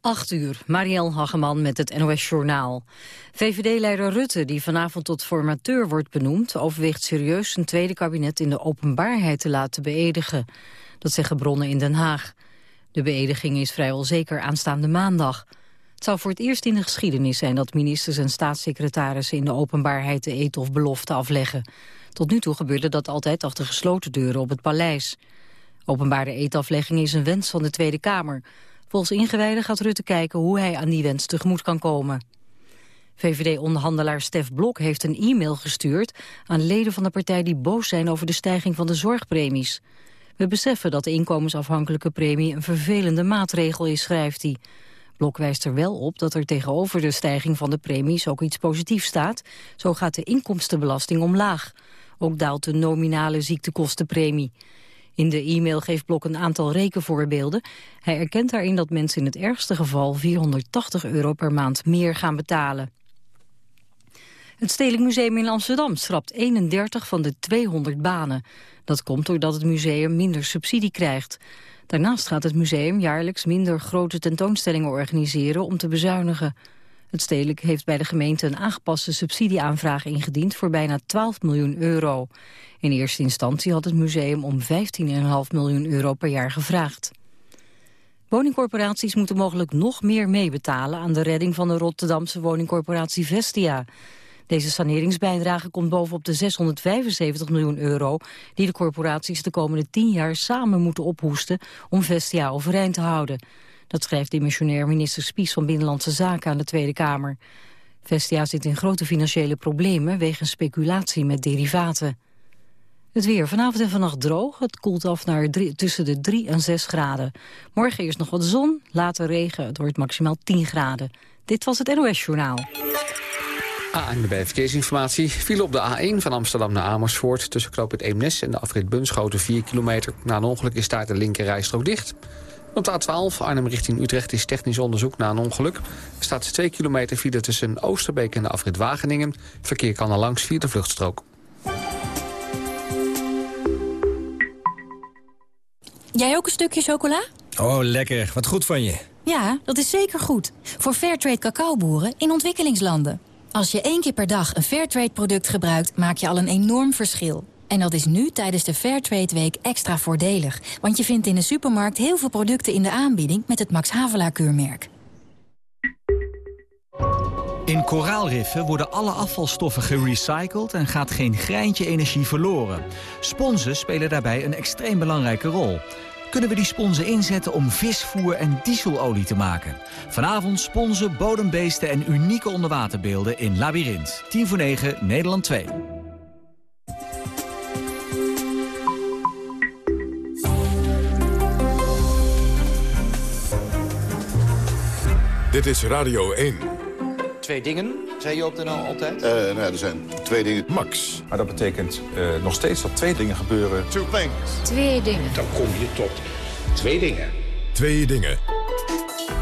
8 uur, Marielle Hageman met het NOS Journaal. VVD-leider Rutte, die vanavond tot formateur wordt benoemd... overweegt serieus een tweede kabinet in de openbaarheid te laten beëdigen. Dat zeggen bronnen in Den Haag. De beëdiging is vrijwel zeker aanstaande maandag. Het zou voor het eerst in de geschiedenis zijn... dat ministers en staatssecretarissen in de openbaarheid de eet of belofte afleggen. Tot nu toe gebeurde dat altijd achter gesloten deuren op het paleis. Openbare eetaflegging is een wens van de Tweede Kamer... Volgens ingewijden gaat Rutte kijken hoe hij aan die wens tegemoet kan komen. VVD-onderhandelaar Stef Blok heeft een e-mail gestuurd aan leden van de partij die boos zijn over de stijging van de zorgpremies. We beseffen dat de inkomensafhankelijke premie een vervelende maatregel is, schrijft hij. Blok wijst er wel op dat er tegenover de stijging van de premies ook iets positiefs staat. Zo gaat de inkomstenbelasting omlaag. Ook daalt de nominale ziektekostenpremie. In de e-mail geeft Blok een aantal rekenvoorbeelden. Hij erkent daarin dat mensen in het ergste geval 480 euro per maand meer gaan betalen. Het Stedelijk Museum in Amsterdam schrapt 31 van de 200 banen. Dat komt doordat het museum minder subsidie krijgt. Daarnaast gaat het museum jaarlijks minder grote tentoonstellingen organiseren om te bezuinigen. Het stedelijk heeft bij de gemeente een aangepaste subsidieaanvraag ingediend voor bijna 12 miljoen euro. In eerste instantie had het museum om 15,5 miljoen euro per jaar gevraagd. Woningcorporaties moeten mogelijk nog meer meebetalen aan de redding van de Rotterdamse woningcorporatie Vestia. Deze saneringsbijdrage komt bovenop de 675 miljoen euro die de corporaties de komende 10 jaar samen moeten ophoesten om Vestia overeind te houden. Dat schrijft dimissionair minister Spies van Binnenlandse Zaken aan de Tweede Kamer. Vestia zit in grote financiële problemen wegens speculatie met derivaten. Het weer vanavond en vannacht droog. Het koelt af naar tussen de 3 en 6 graden. Morgen eerst nog wat zon, later regen. Het wordt maximaal 10 graden. Dit was het NOS Journaal. ANWB Verkeersinformatie viel op de A1 van Amsterdam naar Amersfoort... tussen knoop het Eemnes en de afrit Bunschoten 4 kilometer. Na een ongeluk is daar de linkerrijstrook dicht. Op de A12 Arnhem richting Utrecht is technisch onderzoek na een ongeluk. Er staat 2 kilometer file tussen Oosterbeek en de afrit Wageningen. Verkeer kan er langs via de vluchtstrook. Jij ook een stukje chocola? Oh, lekker. Wat goed van je. Ja, dat is zeker goed. Voor Fairtrade cacaoboeren in ontwikkelingslanden. Als je één keer per dag een Fairtrade-product gebruikt, maak je al een enorm verschil. En dat is nu tijdens de Fairtrade Week extra voordelig. Want je vindt in de supermarkt heel veel producten in de aanbieding met het Max Havelaar keurmerk. In koraalriffen worden alle afvalstoffen gerecycled en gaat geen greintje energie verloren. Sponsen spelen daarbij een extreem belangrijke rol. Kunnen we die sponsen inzetten om visvoer en dieselolie te maken? Vanavond sponsen, bodembeesten en unieke onderwaterbeelden in Labyrinth. 10 voor 9, Nederland 2. Dit is Radio 1. Twee dingen, zei je op de NL altijd? Uh, nou ja, er zijn twee dingen. Max. Maar dat betekent uh, nog steeds dat twee dingen gebeuren. Two things. Twee dingen. Dan kom je tot twee dingen. Twee dingen.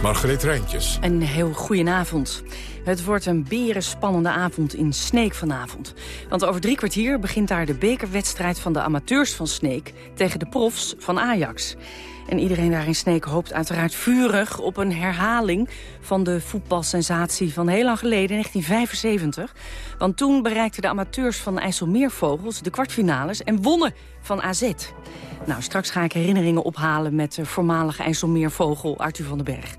Margreet Rijntjes. Een heel goedenavond. Het wordt een berenspannende avond in Sneek vanavond. Want over drie kwartier begint daar de bekerwedstrijd van de amateurs van Sneek... tegen de profs van Ajax. En iedereen daar in Sneek hoopt uiteraard vurig op een herhaling... van de voetbalsensatie van heel lang geleden, 1975. Want toen bereikten de amateurs van IJsselmeervogels de kwartfinales... en wonnen van AZ. Nou, straks ga ik herinneringen ophalen met de voormalige IJsselmeervogel Arthur van den Berg.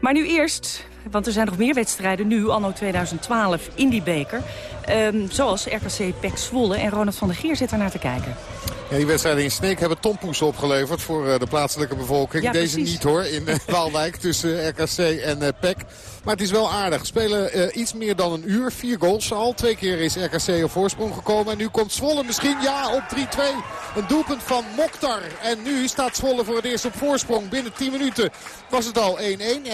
Maar nu eerst, want er zijn nog meer wedstrijden nu, anno 2012, in die beker. Um, zoals RKC Pek Zwolle en Ronald van der Geer zit er naar te kijken. Ja, die wedstrijden in Sneek hebben tompoesen opgeleverd voor uh, de plaatselijke bevolking. Ja, Deze niet hoor, in uh, Waalwijk tussen RKC en PEC. Maar het is wel aardig. Spelen iets meer dan een uur. Vier goals al. Twee keer is RKC op voorsprong gekomen. En nu komt Zwolle misschien ja op 3-2. Een doelpunt van Mokhtar. En nu staat Zwolle voor het eerst op voorsprong. Binnen 10 minuten was het al 1-1.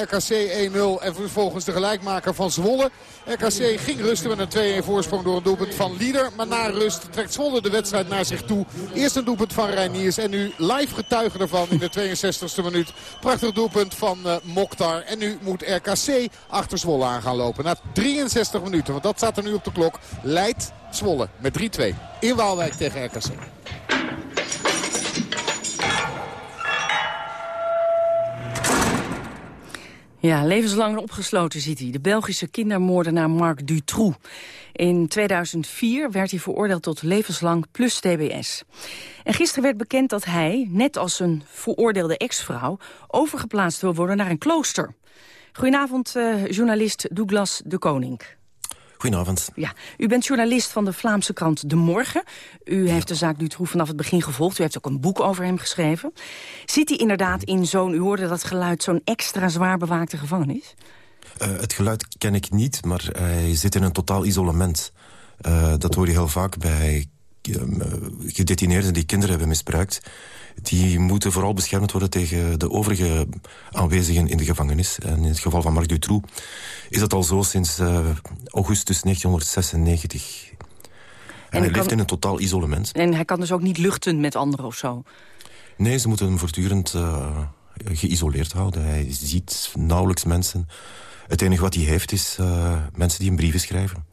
RKC 1-0 en vervolgens de gelijkmaker van Zwolle. RKC ging rusten met een 2-1 voorsprong door een doelpunt van Lieder. Maar na rust trekt Zwolle de wedstrijd naar zich toe. Eerst een doelpunt van Reiniers en nu live getuige ervan in de 62e minuut. Prachtig doelpunt van uh, Mokhtar. En nu moet RKC achter Zwolle aan gaan lopen. Na 63 minuten, want dat staat er nu op de klok, leidt Zwolle met 3-2 in Waalwijk tegen RKC. Ja, levenslang opgesloten zit hij. De Belgische kindermoordenaar Marc Dutroux. In 2004 werd hij veroordeeld tot levenslang plus TBS. En gisteren werd bekend dat hij, net als een veroordeelde ex-vrouw... overgeplaatst wil worden naar een klooster. Goedenavond, uh, journalist Douglas de Koning. Goedenavond. Ja, u bent journalist van de Vlaamse krant De Morgen. U heeft de zaak Dutroux vanaf het begin gevolgd. U heeft ook een boek over hem geschreven. Zit hij inderdaad in zo'n, u hoorde dat geluid, zo'n extra zwaar bewaakte gevangenis? Uh, het geluid ken ik niet, maar hij zit in een totaal isolement. Uh, dat hoor je heel vaak bij gedetineerden die kinderen hebben misbruikt die moeten vooral beschermd worden tegen de overige aanwezigen in de gevangenis. En in het geval van Marc Dutroux is dat al zo sinds uh, augustus 1996. En, en hij, leeft in een totaal isolement. En hij kan dus ook niet luchten met anderen of zo? Nee, ze moeten hem voortdurend uh, geïsoleerd houden. Hij ziet nauwelijks mensen. Het enige wat hij heeft is uh, mensen die hem brieven schrijven.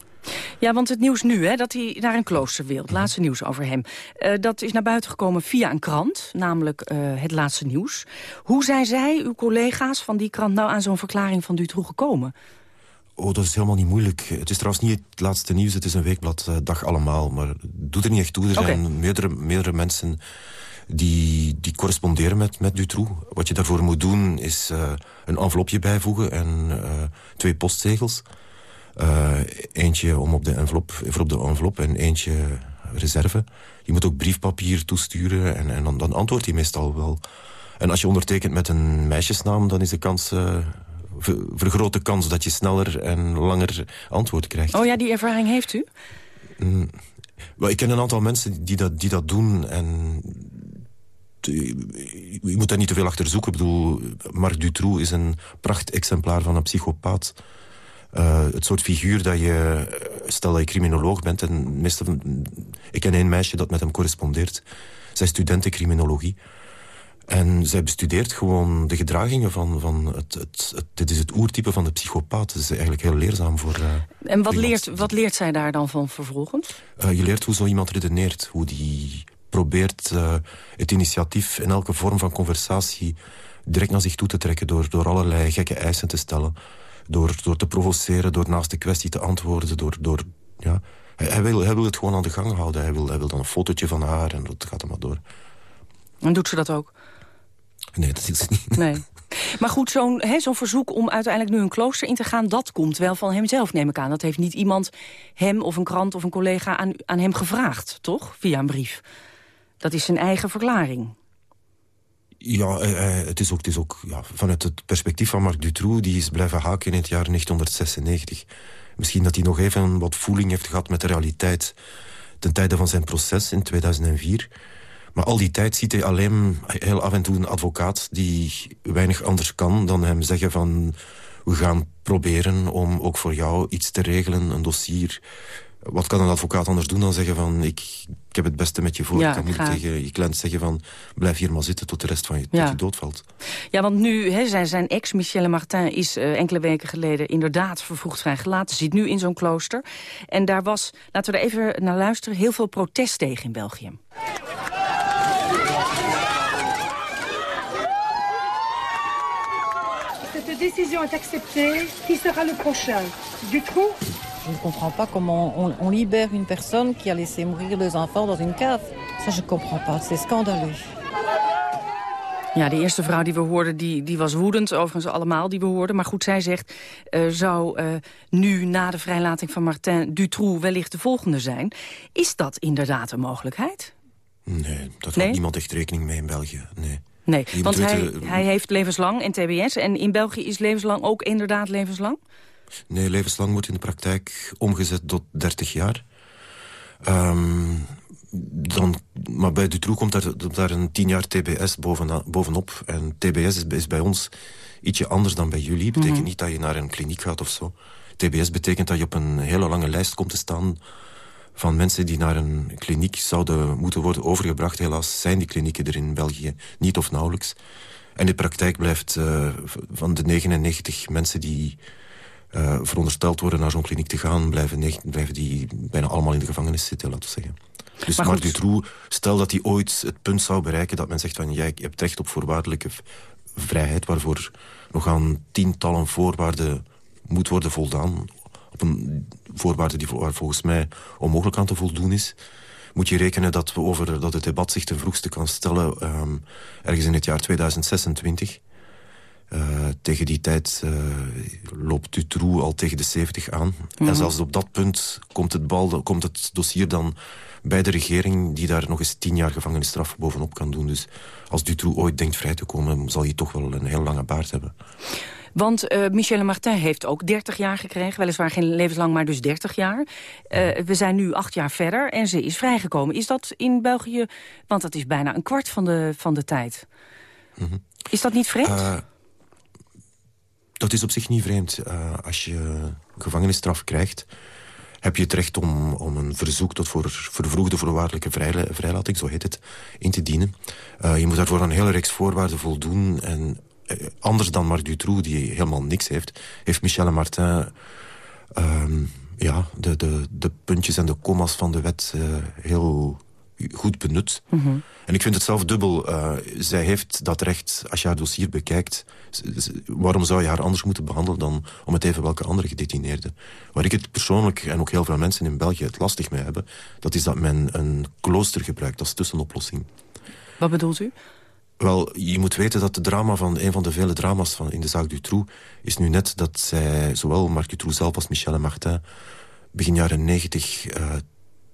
Ja, want het nieuws nu, hè, dat hij naar een klooster wil. Het laatste nieuws over hem. Uh, dat is naar buiten gekomen via een krant, namelijk uh, het laatste nieuws. Hoe zijn zij, uw collega's van die krant, nou aan zo'n verklaring van Dutroux gekomen? Oh, dat is helemaal niet moeilijk. Het is trouwens niet het laatste nieuws, het is een weekblad, uh, dag allemaal. Maar doet er niet echt toe. Er okay. zijn meerdere, meerdere mensen die, die corresponderen met, met Dutroux. Wat je daarvoor moet doen is een envelopje bijvoegen en twee postzegels. Uh, eentje om op de envelop, voor op de envelop en eentje reserve. Je moet ook briefpapier toesturen en, en dan, dan antwoordt hij meestal wel. En als je ondertekent met een meisjesnaam, dan is de kans... Uh, vergroot de kans dat je sneller en langer antwoord krijgt. Oh ja, die ervaring heeft u? Mm, wel, ik ken een aantal mensen die dat, die dat doen en je moet daar niet te veel achter zoeken. Ik bedoel, Marc Dutroux is een prachtexemplaar van een psychopaat. Uh, het soort figuur dat je... Stel dat je criminoloog bent... en meestal, ik ken een meisje dat met hem correspondeert. Zij is studenten criminologie. En zij bestudeert gewoon de gedragingen van... van het, het, het, dit is het oertype van de psychopaat. Het is eigenlijk heel leerzaam voor... Uh, en wat leert, wat leert zij daar dan van vervolgens? Uh, je leert hoe zo iemand redeneert. Hoe die probeert uh, het initiatief in elke vorm van conversatie... direct naar zich toe te trekken door, door allerlei gekke eisen te stellen door, door te provoceren, door naast de kwestie te antwoorden. Door, door, ja. hij, hij, wil, hij wil het gewoon aan de gang houden. Hij wil, hij wil dan een fotootje van haar en dat gaat er maar door. En doet ze dat ook? Nee, dat is niet. Nee. Maar goed, zo'n zo'n verzoek om uiteindelijk nu een klooster in te gaan... dat komt wel van hemzelf, neem ik aan. Dat heeft niet iemand hem of een krant of een collega aan, aan hem gevraagd, toch? Via een brief. Dat is zijn eigen verklaring. Ja, uh, het is ook, het ook ja, vanuit het perspectief van Marc Dutroux... die is blijven haken in het jaar 1996. Misschien dat hij nog even wat voeling heeft gehad met de realiteit... ten tijde van zijn proces in 2004. Maar al die tijd ziet hij alleen heel af en toe een advocaat... die weinig anders kan dan hem zeggen van... we gaan proberen om ook voor jou iets te regelen, een dossier wat kan een advocaat anders doen dan zeggen van... ik, ik heb het beste met je voor. Ja, ik kan niet tegen je cliënt zeggen van... blijf hier maar zitten tot de rest van je, ja. tot je doodvalt. Ja, want nu, he, zijn, zijn ex, Michelle Martin... is uh, enkele weken geleden inderdaad vervroegd vrijgelaten. Zit nu in zo'n klooster. En daar was, laten we er even naar luisteren... heel veel protest tegen in België. Cette décision est acceptée. Qui sera le prochain Dutroux Je ne comprends pas comment on, on, libère une personne qui a laissé mourir deux enfants dans une cave. Ça, je ne comprends pas. C'est scandaleux. Ja, de eerste vrouw die we hoorden, die, die was woedend. Overigens allemaal die we hoorden. Maar goed, zij zegt, uh, zou uh, nu na de vrijlating van Martin Dutroux wellicht de volgende zijn. Is dat inderdaad een mogelijkheid? Nee, daar houdt niemand echt rekening mee in België. Nee. Nee, want hij, hij heeft levenslang en TBS. En in België is levenslang ook inderdaad levenslang? Nee, levenslang wordt in de praktijk omgezet tot 30 jaar. Um, dan, maar bij Dutroux komt daar, daar een 10 jaar TBS bovenop. bovenop. En TBS is, is, bij ons ietsje anders dan bij jullie. betekent mm -hmm. niet dat je naar een kliniek gaat of zo. TBS betekent dat je op een hele lange lijst komt te staan van mensen die naar een kliniek zouden moeten worden overgebracht. Helaas zijn die klinieken er in België niet of nauwelijks. En de praktijk blijft uh, van de 99 mensen die uh, verondersteld worden naar zo'n kliniek te gaan... Blijven, blijven die bijna allemaal in de gevangenis zitten, laten we zeggen. Dus maar Marc Dutroux, stel dat hij ooit het punt zou bereiken... dat men zegt van, jij hebt recht op voorwaardelijke vrijheid... waarvoor nog aan tientallen voorwaarden moet worden voldaan. Op een voorwaarde die volgens mij onmogelijk aan te voldoen is moet je rekenen dat, we over, dat het debat zich ten vroegste kan stellen... Um, ergens in het jaar 2026. Uh, tegen die tijd uh, loopt Dutroux al tegen de 70 aan. En zelfs op dat punt komt het, bal, komt het dossier dan bij de regering... die daar nog eens tien jaar gevangenisstraf bovenop kan doen. Dus als Dutroux ooit denkt vrij te komen... zal hij toch wel een heel lange baard hebben. Want uh, Michelle Martin heeft ook 30 jaar gekregen. Weliswaar geen levenslang, maar dus 30 jaar. Uh, we zijn nu acht jaar verder en ze is vrijgekomen. Is dat in België... Want dat is bijna een kwart van de, van de tijd. Mm -hmm. Is dat niet vreemd? Uh, dat is op zich niet vreemd. als je gevangenisstraf krijgt heb je het recht om, om een verzoek tot voor vervroegde voorwaardelijke vrijlating, zo heet het, in te dienen. Uh, je moet daarvoor een hele reeks voorwaarden voldoen. En uh, anders dan Marc Dutroux, die helemaal niks heeft... heeft Michel Martin um, ja, de, de, de puntjes en de commas van de wet heel goed benut. Mm -hmm. En ik vind het zelf dubbel. Uh, zij heeft dat recht, als je haar dossier bekijkt... waarom zou je haar anders moeten behandelen... dan om het even welke andere gedetineerde? Waar ik het persoonlijk, en ook heel veel mensen in België... het lastig mee hebben, dat is dat men een klooster gebruikt als tussenoplossing. Wat bedoelt u? Wel, je moet weten dat de drama van een van de vele drama's van in de zaak Dutroux... is nu net dat zij, zowel Marc Dutroux zelf als Michel Martin... begin jaren negentig uh,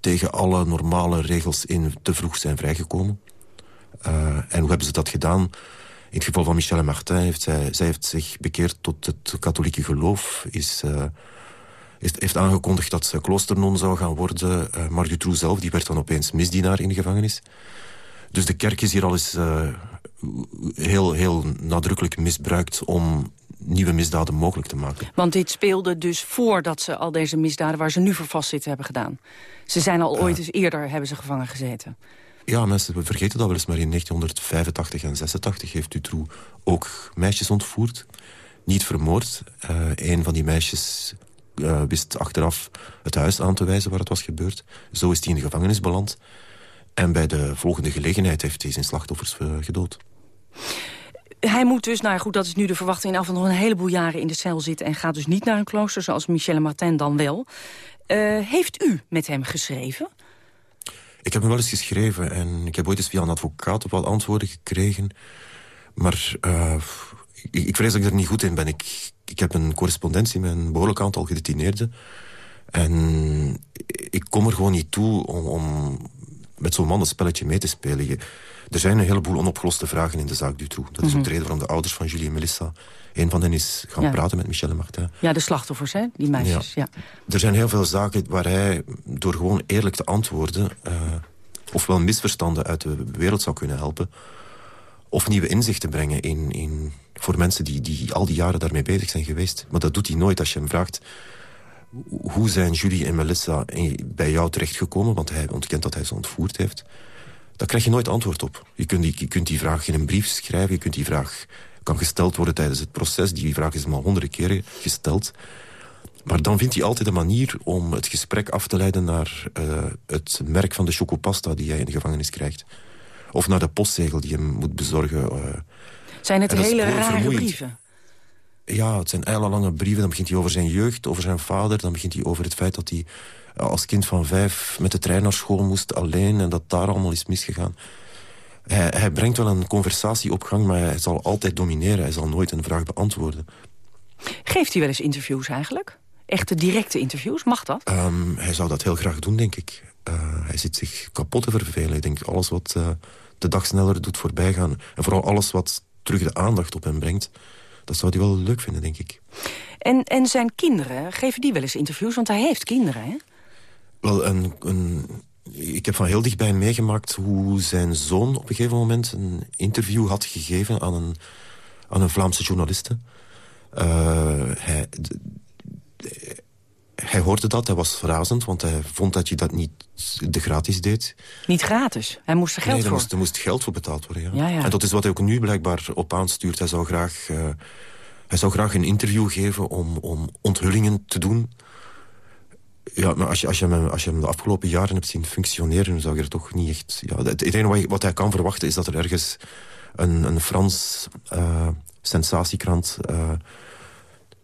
tegen alle normale regels in te vroeg zijn vrijgekomen. Uh, en hoe hebben ze dat gedaan? In het geval van Michel Martin heeft zij, heeft zich bekeerd tot het katholieke geloof... Is, uh, is, heeft aangekondigd dat ze kloosternon zou gaan worden. Uh, Marc Dutroux zelf die werd dan opeens misdienaar in de gevangenis. Dus de kerk is hier al eens heel, heel nadrukkelijk misbruikt om nieuwe misdaden mogelijk te maken. Want dit speelde dus voordat ze al deze misdaden... waar ze nu voor vastzitten hebben gedaan. Ze zijn al ooit eens eerder hebben ze gevangen gezeten. Ja, mensen vergeten dat wel eens, maar in 1985 en 86 heeft Dutroux ook meisjes ontvoerd. Niet vermoord. Uh, een van die meisjes uh, wist achteraf het huis aan te wijzen waar het was gebeurd. Zo is hij in de gevangenis beland. En bij de volgende gelegenheid heeft hij zijn slachtoffers uh, gedood. Hij moet dus, nou goed, dat is nu de verwachting... in af nog een heleboel jaren in de cel zitten... en gaat dus niet naar een klooster, zoals Michelle Martin dan wel. heeft u met hem geschreven? Ik heb hem wel eens geschreven en ik heb ooit eens via een advocaat op wat antwoorden gekregen. Maar uh, ik, ik, vrees dat ik er niet goed in ben. Ik, ik heb een correspondentie met een behoorlijk aantal gedetineerden. En ik kom er gewoon niet toe om, met zo'n man een spelletje mee te spelen. Er zijn een heleboel onopgeloste vragen in de zaak Dutroux. Dat is mm -hmm. ook de reden waarom de ouders van Julie en Melissa... een van hen is gaan ja. praten met Michel en Martin. Ja, de slachtoffers, hè? Die meisjes, ja. ja. Er zijn heel veel zaken waar hij, door gewoon eerlijk te antwoorden... Uh, ofwel misverstanden uit de wereld zou kunnen helpen... of nieuwe inzichten brengen in, in, voor mensen die, die al die jaren daarmee bezig zijn geweest. Maar dat doet hij nooit als je hem vraagt... hoe zijn Julie en Melissa bij jou terechtgekomen? Want hij ontkent dat hij ze ontvoerd heeft. Daar krijg je nooit antwoord op. Je kunt, die, je kunt die vraag in een brief schrijven. Je kunt die vraag kan gesteld worden tijdens het proces. Die vraag is al honderden keren gesteld. Maar dan vindt hij altijd een manier om het gesprek af te leiden... naar uh, het merk van de chocopasta die hij in de gevangenis krijgt. Of naar de postzegel die hem moet bezorgen. Uh, zijn het hele rare vermoeiend. brieven? Ja, het zijn lange brieven. Dan begint hij over zijn jeugd, over zijn vader. Dan begint hij over het feit dat hij als kind van vijf... met de trein naar school moest alleen en dat daar allemaal is misgegaan. Hij, hij brengt wel een conversatie op gang, maar hij zal altijd domineren. Hij zal nooit een vraag beantwoorden. Geeft hij wel eens interviews eigenlijk? Echte directe interviews, mag dat? Um, hij zou dat heel graag doen, denk ik. Uh, hij zit zich kapot te vervelen. Ik denk alles wat uh, de dag sneller doet voorbijgaan... en vooral alles wat terug de aandacht op hem brengt... dat zou hij wel leuk vinden, denk ik. En, en zijn kinderen, geven die wel eens interviews? Want hij heeft kinderen, hè? Wel, een, een, ik heb van heel dichtbij meegemaakt hoe zijn zoon op een gegeven moment... een interview had gegeven aan een, aan een Vlaamse journaliste. Uh, hij, hij hoorde dat, hij was razend, want hij vond dat je dat niet de gratis deed. Niet gratis? Hij moest er geld nee, voor? Moest, er moest geld voor betaald worden, ja. Ja, ja. En dat is wat hij ook nu blijkbaar op aanstuurt. Hij zou graag, uh, hij zou graag een interview geven om, om onthullingen te doen. Ja, maar als je, als, je hem, de afgelopen jaren hebt zien functioneren... zou je er toch niet echt... Ja, het enige wat, wat hij kan verwachten is dat er ergens een, een Frans... Uh, sensatiekrant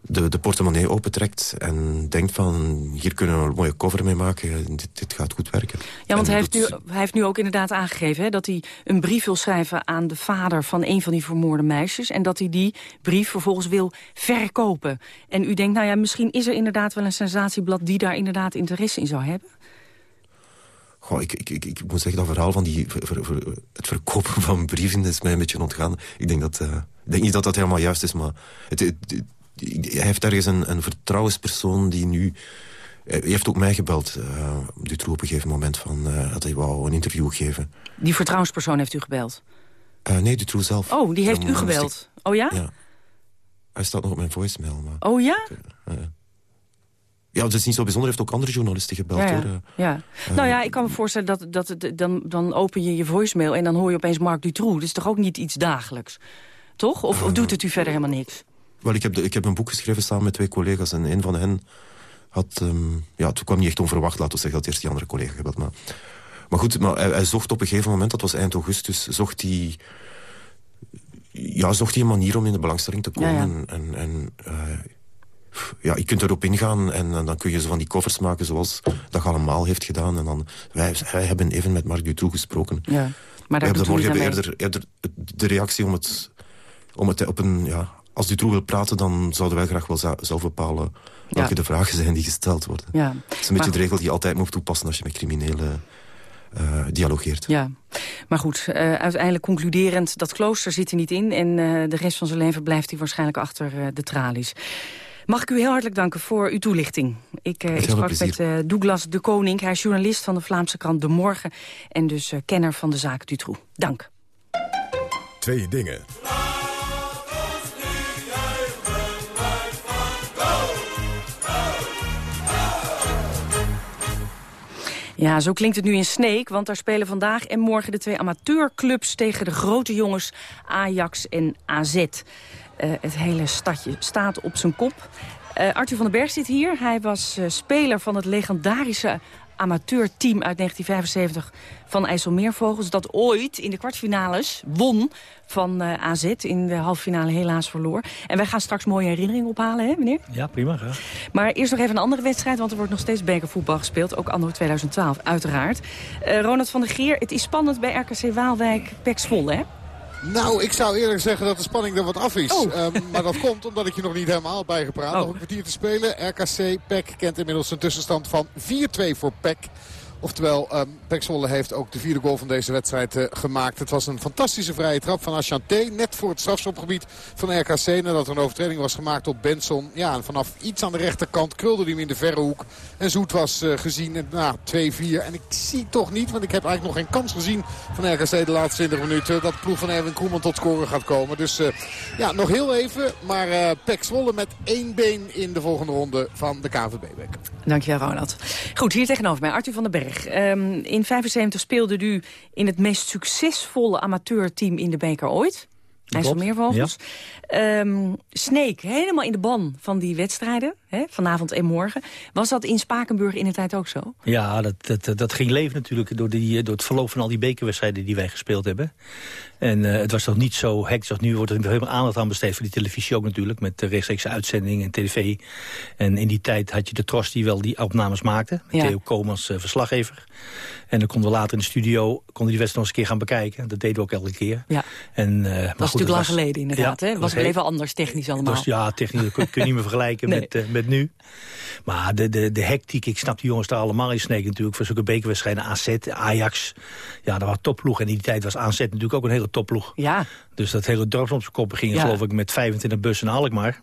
de, de portemonnee opentrekt en denkt van... hier kunnen we een mooie cover mee maken, dit, dit gaat goed werken. Ja, want hij heeft, nu, hij heeft nu ook inderdaad aangegeven... Hè, dat hij een brief wil schrijven aan de vader van een van die vermoorde meisjes... en dat hij die brief vervolgens wil verkopen. En u denkt, nou ja, misschien is er inderdaad wel een sensatieblad... die daar inderdaad interesse in zou hebben? Goh, ik, ik, ik, ik, moet zeggen, dat verhaal van die, het verkopen van brieven is mij een beetje ontgaan. Ik denk, dat, uh, ik denk niet dat dat helemaal juist is, maar het, het, hij heeft ergens een, een vertrouwenspersoon die nu... Hij heeft ook mij gebeld, uh, Dutroux op een gegeven moment, van, uh, dat hij wou een interview geven. Die vertrouwenspersoon heeft u gebeld? Uh, nee, Dutroux zelf. Oh, die heeft u gebeld? Oh ja? Ja. Hij staat nog op mijn voicemail. Maar, oh ja? ja, het is niet zo bijzonder. Hij heeft ook andere journalisten gebeld. Ja, hoor. ja. nou ja, ik kan me voorstellen dat, dat het, dan, dan open je je voicemail... en dan hoor je opeens Marc Dutroux. Dat is toch ook niet iets dagelijks? Toch? Of, of doet het u verder helemaal niks? Wel, ik heb, de, ik heb een boek geschreven samen met twee collega's. En een van hen had... Um, ja, toen kwam niet echt onverwacht, laten we zeggen, dat eerst die andere collega gebeld. Maar, maar goed, maar hij, hij, zocht op een gegeven moment, dat was eind augustus, zocht hij... Ja, zocht hij een manier om in de belangstelling te komen. Ja, ja. En, en uh, ja, je kunt erop ingaan en, en, dan kun je zo van die covers maken zoals dat allemaal heeft gedaan. En dan, wij, wij hebben even met Marc Dutroux gesproken. Ja, maar daar we hebben morgen eerder, eerder de reactie om het, om het op een... Ja, als Dutroux wil praten, dan zouden wij graag wel zelf bepalen... welke ja. de vragen zijn die gesteld worden. Ja. Dat is een beetje de regel die je altijd moet toepassen... als je met criminelen uh, dialogeert. Ja, maar goed, uh, uiteindelijk concluderend... dat klooster zit er niet in... en uh, de rest van zijn leven blijft hij waarschijnlijk achter de tralies. Mag ik u heel hartelijk danken voor uw toelichting. Ik, ik sprak met Douglas de Koning. Hij is journalist van de Vlaamse krant De Morgen... en dus kenner van de zaak Dutroux. Dank. Twee dingen. Ja, zo klinkt het nu in Sneek, want daar spelen vandaag en morgen de twee amateurclubs tegen de grote jongens Ajax en AZ. Uh, het hele stadje staat op zijn kop. Uh, Arthur van den Berg zit hier. Hij was uh, speler van het legendarische amateurteam uit 1975 van IJsselmeervogels... dat ooit in de kwartfinales won van uh, AZ. In de halve finale helaas verloor. En wij gaan straks mooie herinneringen ophalen, hè meneer? Ja, prima. Graag. Maar eerst nog even een andere wedstrijd, want er wordt nog steeds bekervoetbal gespeeld. Ook anno 2012, uiteraard. Uh, Ronald van der Geer, het is spannend bij RKC Waalwijk, Pek Zwolle, hè? Nou, ik zou eerlijk zeggen dat de spanning er wat af is. Oh. Um, maar dat komt omdat ik je nog niet helemaal bijgepraat. Oh. Nog een kwartier te spelen. RKC PEC kent inmiddels een tussenstand van 4-2 voor PEC. Oftewel, um, Pek Zwolle heeft ook de vierde goal van deze wedstrijd uh, gemaakt. Het was een fantastische vrije trap van Ashanté. Net voor het strafschopgebied van RKC. Nadat er een overtreding was gemaakt op Benson. Ja, en vanaf iets aan de rechterkant krulde hij hem in de verre hoek. En Zoet was uh, gezien. En, nou, 2-4. En ik zie toch niet, want ik heb eigenlijk nog geen kans gezien van RKC de laatste 20 minuten. Dat de ploeg van Erwin Koeman tot scoren gaat komen. Dus uh, ja, nog heel even. Maar uh, Pek Zwolle met één been in de volgende ronde van de KVB-beker. Dankjewel, Ronald. Goed, hier tegenover mij Arthur van den Berg. Um, in 75 speelde u in het meest succesvolle amateurteam in de beker ooit. IJsselmeervogels. Ja. Um, Sneek, helemaal in de ban van die wedstrijden, hè, vanavond en morgen. Was dat in Spakenburg in de tijd ook zo? Ja, dat, dat, dat ging leven natuurlijk door, die, door het verloop van al die bekerwedstrijden die wij gespeeld hebben. En uh, het was toch niet zo hectisch als nu wordt er helemaal aandacht aan besteed voor die televisie ook natuurlijk. Met de rechtstreekse uitzending en tv. En in die tijd had je de Tros die wel die opnames maakte. Met ja. Theo Komans uh, verslaggever. En dan konden we later in de studio konden die wedstrijd nog eens een keer gaan bekijken. Dat deden we ook elke keer. Ja. En, uh, dat was natuurlijk lang geleden inderdaad. Ja, hè? was heel, even anders technisch allemaal. Was, ja, technisch kun, je niet meer vergelijken nee. met, uh, met nu. Maar de, de, de hectiek, ik snap die jongens daar allemaal in Sneek natuurlijk. Voor zulke bekerwedstrijden, AZ, Ajax. Ja, dat was topploeg. En in die tijd was AZ natuurlijk ook een hele topploeg. Ja. Dus dat hele dorp op zijn koppen ging, ja. geloof ik, met 25 bussen naar Alkmaar.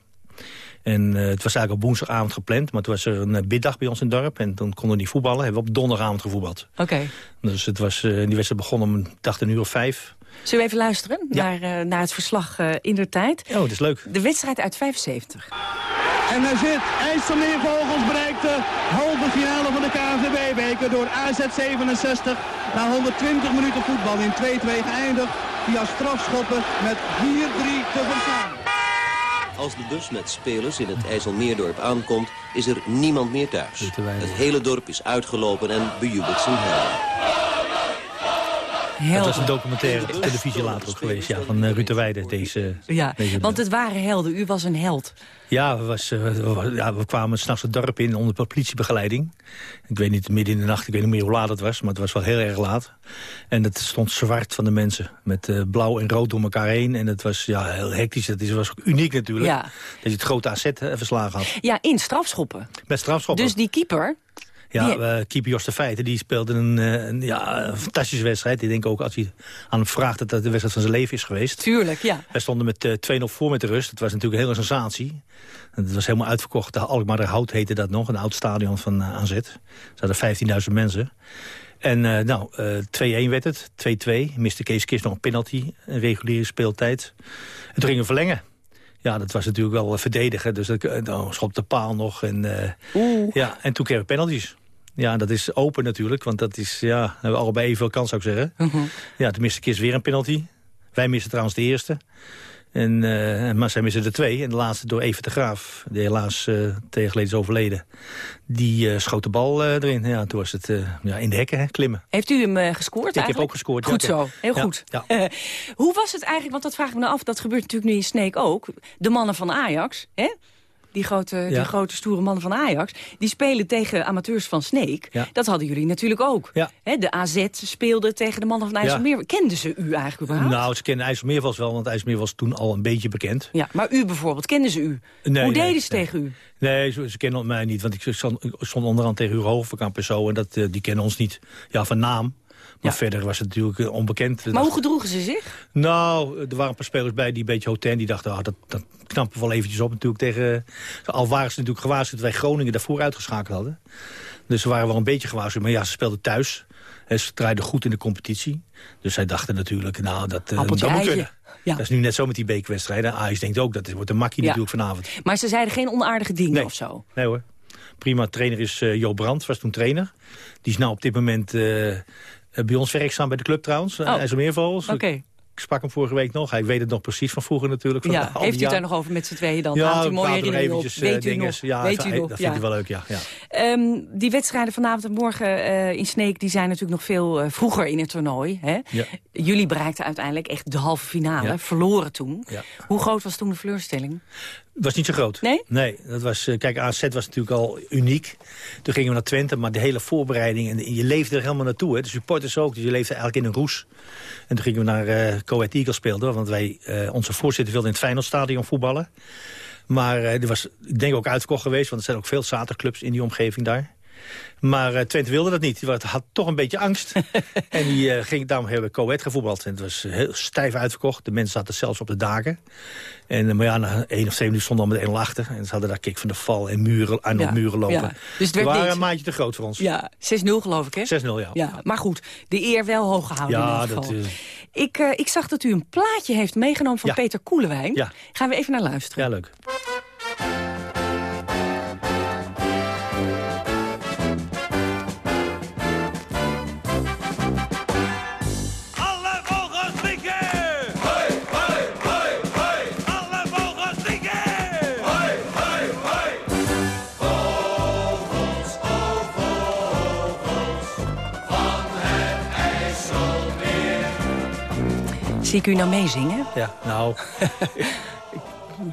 En uh, het was eigenlijk op woensdagavond gepland. Maar toen was er een uh, biddag bij ons in het dorp. En dan konden we niet voetballen. Hebben we op donderdagavond gevoetbald. Oké. Okay. Dus het was, uh, die wedstrijd begon om dacht een uur of vijf. Zullen we even luisteren ja. naar, naar het verslag in de tijd? Oh, dat is leuk. De wedstrijd uit 75. En daar zit IJsselmeervogels bereikt de halve finale van de KNVB-beker door AZ 67. Na 120 minuten voetbal in 2-2 geëindigd. Via strafschoppen met 4-3 te verslaan. Als de bus met spelers in het IJsselmeerdorp aankomt, is er niemand meer thuis. Het hele dorp is uitgelopen en bejubelt zijn helden. Helden. Dat was een documentaire op televisie later ook geweest, ja, van uh, Ruud de Weijden. Deze, ja, deze want het waren helden. U was een held. Ja, we, was, we, ja, we kwamen s'nachts het dorp in onder politiebegeleiding. Ik weet niet, midden in de nacht, ik weet niet meer hoe laat het was... maar het was wel heel erg laat. En het stond zwart van de mensen. Met uh, blauw en rood door elkaar heen. En het was ja, heel hectisch. Het was ook uniek natuurlijk. Ja. Dat je het grote AZ verslagen had. Ja, in strafschoppen. Met strafschoppen. Dus die keeper... Ja, uh, keeper Jos de Feiten, die speelde een, een, ja, een fantastische wedstrijd. Ik denk ook als hij aan hem vraagt dat dat de wedstrijd van zijn leven is geweest. Tuurlijk, ja. Wij stonden met uh, 2-0 voor met de rust. Het was natuurlijk een hele sensatie. Het was helemaal uitverkocht. De Alkmaar Hout heette dat nog, een oud stadion van uh, AZ. Er zaten 15.000 mensen. En uh, nou, 2-1 werd het, 2-2. Miste Kees Kist nog een penalty, een reguliere speeltijd. En toen gingen we verlengen. Ja, dat was natuurlijk wel verdedigen. Dus dan nou, schop de paal nog. En, uh, ja, en toen kregen we penalties. Ja, dat is open natuurlijk, want dat is, ja, hebben we allebei evenveel kans zou ik zeggen. Uh -huh. Ja, toen miste Kist weer een penalty. Wij misten trouwens de eerste. En, uh, maar zij missen er twee. En de laatste door Even de Graaf, die helaas uh, tegen geleden is overleden. Die uh, schoot de bal erin. Ja, toen was het ja, in de hekken, hè, klimmen. Heeft u hem gescoord Ik eigenlijk? heb ook gescoord, Goed ja, zo, heel ja, goed. Ja. hoe was het eigenlijk, want dat vraag ik me nou af, dat gebeurt natuurlijk nu in Sneek ook. De mannen van Ajax, hè? Die grote, ja. die grote stoere mannen van Ajax... die spelen tegen amateurs van Sneek. Ja. Dat hadden jullie natuurlijk ook. Ja. He, de AZ speelde tegen de mannen van IJsselmeer. Kenden ze u eigenlijk überhaupt? Nou, ze kennen IJsselmeer was wel, want IJsselmeer was toen al een beetje bekend. Ja, maar u bijvoorbeeld, kenden ze u? Nee, Hoe nee, deden ze nee. tegen u? Nee, ze, ze, kennen mij niet, want ik stond, onderhand tegen Hugo Hoofdkamp en zo... en dat, uh, die kennen ons niet ja, van naam. Maar Ja. verder was het natuurlijk uh, onbekend. Maar hoe gedroegen ze zich? Nou, er waren een paar spelers bij die een beetje hotel. Die dachten, ah, dat, dat knappen we wel eventjes op natuurlijk tegen... Al waren ze natuurlijk gewaarschuwd dat wij Groningen daarvoor uitgeschakeld hadden. Dus ze waren wel een beetje gewaarschuwd. Maar ja, ze speelden thuis. En ze draaiden goed in de competitie. Dus zij dachten natuurlijk, nou, dat, uh, Appeltje dat moet kunnen. Ja. Dat is nu net zo met die bekerwedstrijden. Ajax denkt ook, dat wordt een makkie Ja. natuurlijk vanavond. Maar ze zeiden geen onaardige dingen Nee. of zo? Nee hoor. Prima trainer is uh, Jo Brandt, was toen trainer. Die is nou op dit moment uh, bij ons werkzaam bij de club trouwens. Oh. Oh. IJsselmeervogels. Oké. Ik sprak hem vorige week nog. Hij weet het nog precies van vroeger natuurlijk. Van Ja, heeft u het daar nog over met z'n tweeën dan? Ja, u mooie herinneringen op? eventjes, Weet u dinges. nog? Ja, Weet u nog? dat Ja. vindt hij wel leuk, ja. ja. Ehm, die wedstrijden vanavond en morgen eh, in Sneek... die zijn natuurlijk nog veel eh, vroeger in het toernooi. Hè? Ja. Jullie bereikten uiteindelijk echt de halve finale. Verloren toen. Hoe groot was toen de teleurstelling? Het was niet zo groot. Nee? Nee, dat was, eh, kijk, AZ was natuurlijk al uniek. Toen gingen we naar Twente, maar de hele voorbereiding... en je leefde er helemaal naartoe. Hè. De supporters ook, dus je leefde eigenlijk in een roes. En toen gingen we naar eh Coët Eagles speelden... want wij, eh, onze voorzitter wilde in het Feyenoordstadion voetballen. Maar eh er was, ik denk ook uitverkocht geweest... want er zijn ook veel zaterdagclubs in die omgeving daar. Maar eh, Twente wilde dat niet. Die had- had toch een beetje angst. en die eh, ging, daarom hebben Coët gevoetbald. En het was heel stijf uitverkocht. De mensen zaten zelfs op de daken. En, eh, maar ja, na één of twee minuten stonden we met 1 achter. En ze hadden daar kik van de val en muren, aan Ja, muren lopen. ja. Dus het We werd waren niks. een maandje te groot voor ons. Ja, 6-0 geloof ik, hè? 6-0, ja. Ja, maar goed, de eer wel hoog gehouden in Ja, dat, eh, Ik, eh, ik zag dat u een plaatje heeft meegenomen van. Peter Koelewijn. Ja. Gaan we even naar luisteren. ja, leuk. Ik u nou meezingen? Ja, nou...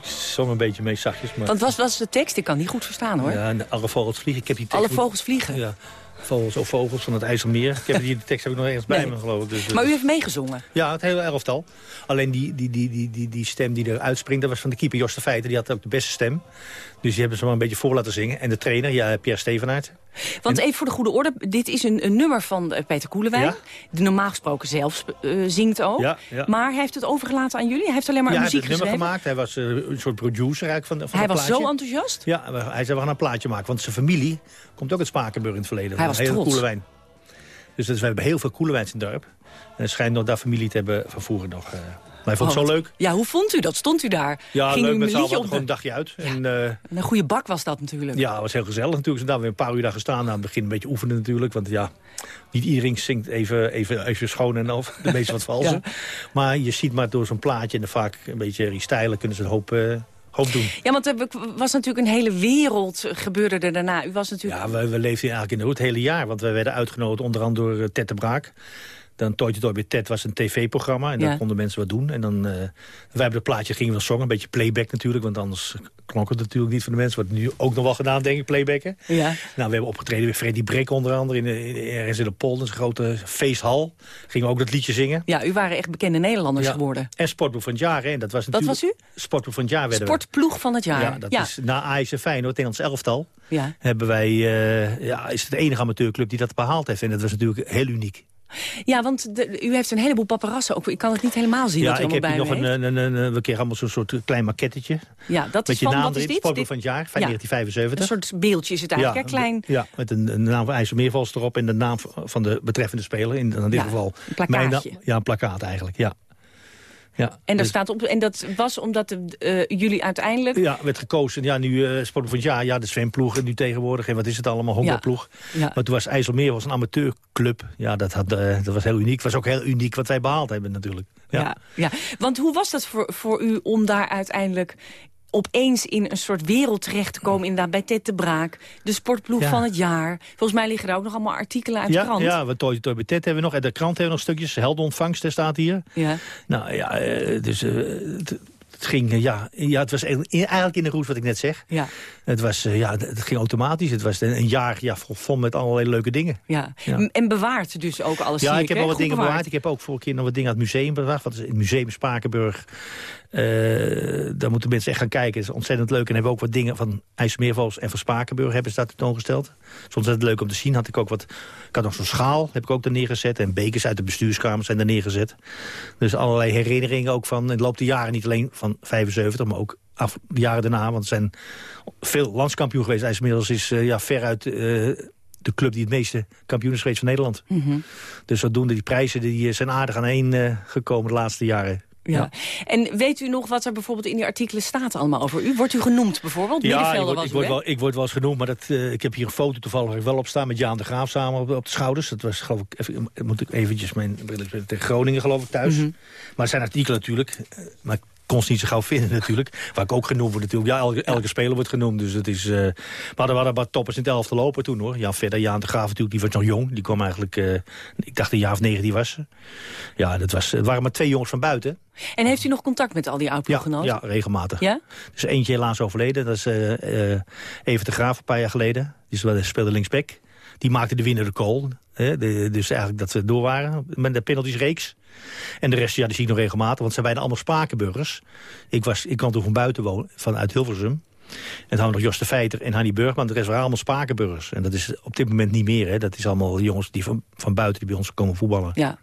ik zong een beetje mee zachtjes, maar... Want was, was de tekst? Ik kan niet goed verstaan, hoor. Ja, alle vogels vliegen. Ik heb die tekst Alle vogels vliegen. Ja, vogels of vogels van het IJsselmeer. Ik heb die tekst heb ik nog ergens bij me, geloof ik. Dus, Maar u heeft meegezongen. Ja, het hele elftal. Alleen die, die, die, die, die, die stem die eruit springt, dat was van de keeper Jos de Feiten. Die had ook de beste stem. Dus die hebben ze maar een beetje voor laten zingen. En de trainer, ja, Pierre Stevenaert. Want even voor de goede orde, dit is een, een nummer van eh, Peter Koelewijn. Ja. Die normaal gesproken zelf eh, zingt ook. Ja, ja. Maar hij heeft het overgelaten aan jullie? Hij heeft alleen maar ja, hij heeft muziek het nummer geschreven? gemaakt. Hij was eh, een soort producer eigenlijk van, van Hij was plaatje. zo enthousiast? Ja, hij zei we gaan een plaatje maken. Want zijn familie komt ook uit Spakenburg in het verleden. Hij was hele trots. coole wijn. Dus, dus we hebben heel veel coole wijns in het dorp. En het schijnt nog daar familie te hebben van vroeger nog. Maar hij vond het Oh, zo wat- leuk. Ja, hoe vond u dat? Stond u daar? Ja, Ging leuk u met z'n allen. gewoon een dagje uit. En, eh, Een goede bak was dat natuurlijk. ja, het was heel gezellig natuurlijk. Dus daar hebben we een paar uur daar gestaan. Aan het begin een beetje oefenen natuurlijk. Want ja, niet iedereen zingt even, even, even schoon en of. De meeste wat valse. Ja. Maar je ziet maar door zo'n plaatje en dan vaak een beetje restijlen kunnen ze een hoop, eh, hoop doen. Ja, want er was natuurlijk een hele wereld eh, gebeurde er daarna. U was natuurlijk... Ja, we, we leefden eigenlijk in de hoed het hele jaar. Want we werden uitgenodigd onder andere door uh, Ted de Braak. Dan Toy Toy bij Ted was een tv-programma. En Ja. daar konden mensen wat doen. En dan, eh, wij hebben het plaatje gingen we zongen. Een beetje playback natuurlijk. Want anders klonk het natuurlijk niet voor de mensen. Wordt nu ook nog wel gedaan, denk ik, playbacken. Ja. Nou, we hebben opgetreden bij Freddy Brek onder andere. In, de- in, ergens in de polder, een grote feesthal. Gingen we ook dat liedje zingen. Ja, u waren echt bekende Nederlanders Ja. geworden. En sportploeg van het jaar. Hè. En Dat was Dat natuurlijk, was u? Sportploeg van het jaar werden we. Sportploeg van het jaar. Ja, dat is na Ajax en Feyenoord, Nederlands elftal. Ja. Hebben wij, eh, ja, is het de enige amateurclub die dat behaald heeft. En dat was natuurlijk heel uniek. Ja, want de- u heeft een heleboel paparazzen ook. Ik kan het niet helemaal zien ja, wat er ik heb allemaal hier bij nog een, een, een, een, we kregen allemaal zo'n soort klein maquettetje. Ja, dat met is je van, naam wat is dit? Van het jaar, Ja. 1975. Een soort beeldje is het eigenlijk, klein. Ja, met een, een naam van IJsselmeervals erop en de naam van de betreffende speler. In, in dit Ja, geval. een plakkaatje. ja, een plakkaat eigenlijk, ja. Ja En, daar dus- staat op, en dat was omdat de, eh, jullie uiteindelijk... Ja, werd gekozen. Ja, nu eh Sportploeg van jaar. Ja, de zwemploeg en nu tegenwoordig. En wat is het allemaal? Honkbalploeg. Ja. Maar toen was IJsselmeer was een amateurclub. Ja, dat, had, eh, dat was heel uniek. Het was ook heel uniek wat wij behaald hebben natuurlijk. Ja. Ja. Ja, want hoe was dat voor, voor u om daar uiteindelijk opeens in een soort wereld terecht te komen... inderdaad bij Ted de Braak, de sportploeg Ja. van het jaar. Volgens mij liggen er ook nog allemaal artikelen uit de krant. ja, we Toy Toy Betet hebben we nog. En de krant hebben we nog stukjes. Heldenontvangst daar staat hier. Ja. Nou ja, eh, dus eh, het, het ging, eh, ja, ja, het was eigenlijk in de route wat ik net zeg. Ja. Het, was, eh, ja, het het ging automatisch. Het was een jaar ja, vol, vol met allerlei leuke dingen. Ja. Ja. En bewaard dus ook alles, Ja, ik heb wel wat dingen bewaard. Ik heb ook vorige keer nog wat dingen uit het museum bewaard. Wat is het museum Spakenburg. Eh, daar moeten mensen echt gaan kijken. Het is ontzettend leuk. En hebben ook wat dingen van IJsselmeervals en van Spakenburg hebben ze daar tentoongesteld. Het is ontzettend leuk om te zien. Had ik ook wat. Ik had nog zo'n schaal, heb ik ook daar neergezet. En bekers uit de bestuurskamer zijn daar neergezet. Dus allerlei herinneringen ook van. In de loop der jaren niet alleen van 75, maar ook af de jaren daarna. Want er zijn veel landskampioen geweest. IJsselmeervals is eh, ja, veruit. eh, de club die het meeste kampioen is geweest van Nederland. Mhm. Dus zodoende die prijzen die eh, zijn aardig aan één gekomen de laatste jaren. Ja. En weet u nog wat er bijvoorbeeld in die artikelen staat allemaal over u? Wordt u genoemd bijvoorbeeld? Ja, ik word, was ik, u, word wel, ik word wel eens genoemd, maar dat, ik heb hier een foto toevallig wel op staan... met Jaan de Graaf samen op, op de schouders. Dat was geloof ik, even, moet ik eventjes mijn bril tegen Groningen geloof ik thuis. Mhm. Maar het zijn artikelen natuurlijk, maar ik kon ze niet zo gauw vinden natuurlijk. Waar ik ook genoemd word natuurlijk. Ja, elke, elke speler wordt genoemd, dus het is... eh, maar er waren wat toppers in het elfte lopen toen hoor. Ja, verder Jaan de Graaf natuurlijk, die was nog jong. Die kwam eigenlijk, eh, ik dacht een jaar of negen die was. ze. Ja, dat was, het waren maar twee jongens van buiten. En heeft u nog contact met al die Ja, oud-ploeggenoten? ja, regelmatig. Ja? Dus eentje helaas overleden. Dat is eh eh Even de Graaf, een paar jaar geleden. Die speelde linksback. Die maakte de winnende goal. Hè, de, dus eigenlijk dat we door waren met de penalties reeks. En de rest, ja, die zie ik nog regelmatig. Want ze zijn bijna allemaal Spakenburgers. Ik, was, ik kwam toen van buiten wonen, vanuit Hilversum. En dan hadden we nog Jos de Feiter en Hanny Burgman. De rest waren allemaal Spakenburgers. En dat is op dit moment niet meer. Hè. Dat is allemaal jongens die van, van buiten die bij ons komen voetballen. Ja.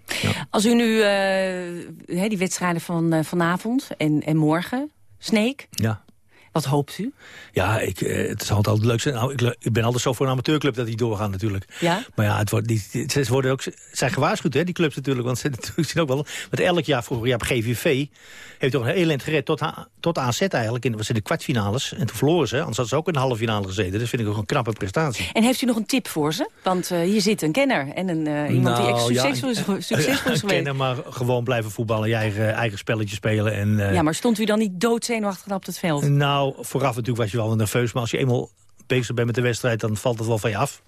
Als u nu eh, die wedstrijden van eh, vanavond en, en morgen, Sneek, Ja. Wat hoopt u? Ja, ik, eh, het is altijd leuk. zijn. Nou, ik, ik ben altijd zo voor een amateurclub dat die doorgaan natuurlijk. Ja? Maar ja, het wordt, die, ze worden ook, zijn gewaarschuwd, hè, die clubs natuurlijk. Want ze natuurlijk zien ook wel. Want elk jaar, vorig jaar op GVV, heeft toch een heel eind gered tot, tot AZ eigenlijk. In, was in de kwartfinales. En toen verloren ze. Anders hadden ze ook in de halve finale gezeten. Dat vind ik ook een knappe prestatie. En heeft u nog een tip voor ze? Want eh, hier zit een kenner en een, eh, iemand die echt Nou, ja, succesvol, is, succesvol is geweest. Maar gewoon blijven voetballen. Je eigen, eigen spelletje spelen. En, Ja, maar stond u dan niet doodzenuwachtig op het veld? Nou, vooraf natuurlijk was je wel nerveus. Maar als je eenmaal bezig bent met de wedstrijd, dan valt het wel van je af.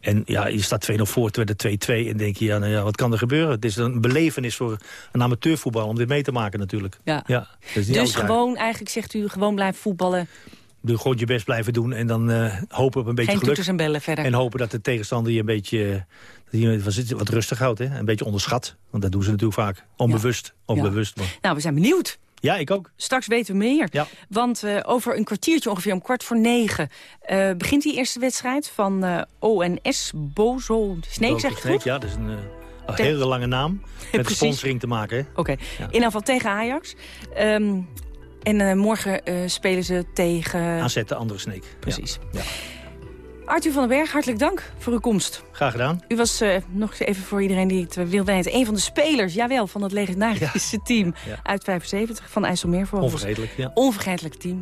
En ja, je staat 2-0 voor, het werd het 2-2. En denk je, ja, nou ja, wat kan er gebeuren? Het is een belevenis voor een amateurvoetbal om dit mee te maken natuurlijk. Ja. elk Dus gewoon, eigenlijk zegt u, gewoon blijven voetballen. Doe gewoon je best blijven doen en dan eh, hopen op een beetje Geen geluk. en bellen verder. En hopen dat de tegenstander je een beetje eh, dat wat, rustig houdt. Hè? Een beetje onderschat. Want dat doen ze natuurlijk vaak. Onbewust. Of Ja. bewust. Maar... Nou, we zijn benieuwd. Ja, ik ook. Straks weten we meer. Ja. Want eh, over een kwartiertje, ongeveer om kwart voor negen... eh, begint die eerste wedstrijd van eh, ONS Bozo Sneek, zeg ik goed? Ja, dat is een, hele lange naam. Met sponsoring te maken. Oké, in ieder geval tegen Ajax. Ehm, en morgen spelen ze tegen... Aanzet de andere Sneek. Precies. Ja. Arthur van den Berg, hartelijk dank voor uw komst. Graag gedaan. U was, eh, nog even voor iedereen die het wil weten... een van de spelers, jawel, van dat legendarische team Ja. uit 75 van IJsselmeervogels. Onvergetelijk, ja. Onvergetelijk team.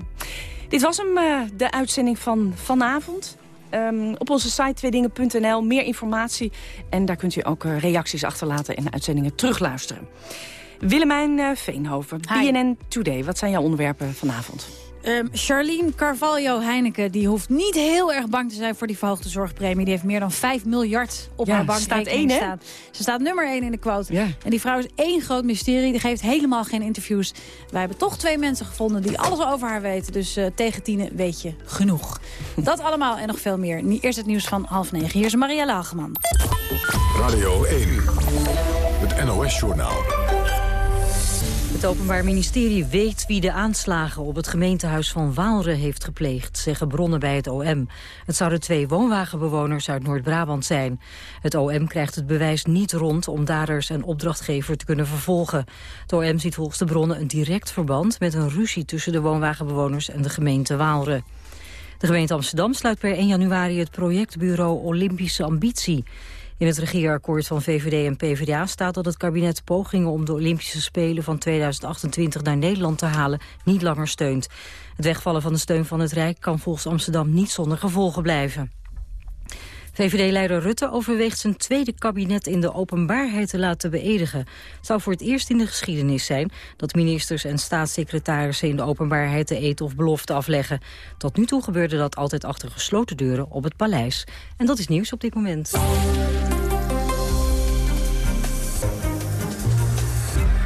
Dit was hem, eh, de uitzending van vanavond. Ehm, op onze site tweedingen.nl meer informatie. En daar kunt u ook eh, reacties achterlaten en uitzendingen terugluisteren. Willemijn eh, Veenhoven, BNN Today. Wat zijn jouw onderwerpen vanavond? Ehm, Charlene Carvalho Heineken die hoeft niet heel erg bang te zijn voor die verhoogde zorgpremie. Die heeft meer dan 5 miljard op Ja, haar ze bankrekening staat één, hè? staan. Ze staat nummer 1 in de quote. En die vrouw is één groot mysterie. Die geeft helemaal geen interviews. Wij hebben toch twee mensen gevonden die alles over haar weten. Dus eh, tegen Tine weet je genoeg. Dat allemaal en nog veel meer. Nu Eerst het nieuws van half negen. Hier is Marielle Hageman. Radio 1. Het NOS-journaal. Het Openbaar Ministerie weet wie de aanslagen op het gemeentehuis van Waalre heeft gepleegd, zeggen bronnen bij het OM. Het zouden twee woonwagenbewoners uit Noord-Brabant zijn. Het OM krijgt het bewijs niet rond om daders en opdrachtgever te kunnen vervolgen. Het OM ziet volgens de bronnen een direct verband met een ruzie tussen de woonwagenbewoners en de gemeente Waalre. De gemeente Amsterdam sluit per 1 januari het projectbureau Olympische Ambitie. In het regeerakkoord van VVD en PvdA staat dat het kabinet pogingen om de Olympische Spelen van 2028 naar Nederland te halen niet langer steunt. Het wegvallen van de steun van het Rijk kan volgens Amsterdam niet zonder gevolgen blijven. VVD-leider Rutte overweegt zijn tweede kabinet in de openbaarheid te laten beëdigen. Het zou voor het eerst in de geschiedenis zijn dat ministers en staatssecretarissen in de openbaarheid de eet of belofte afleggen. Tot nu toe gebeurde dat altijd achter gesloten deuren op het paleis. En dat is nieuws op dit moment.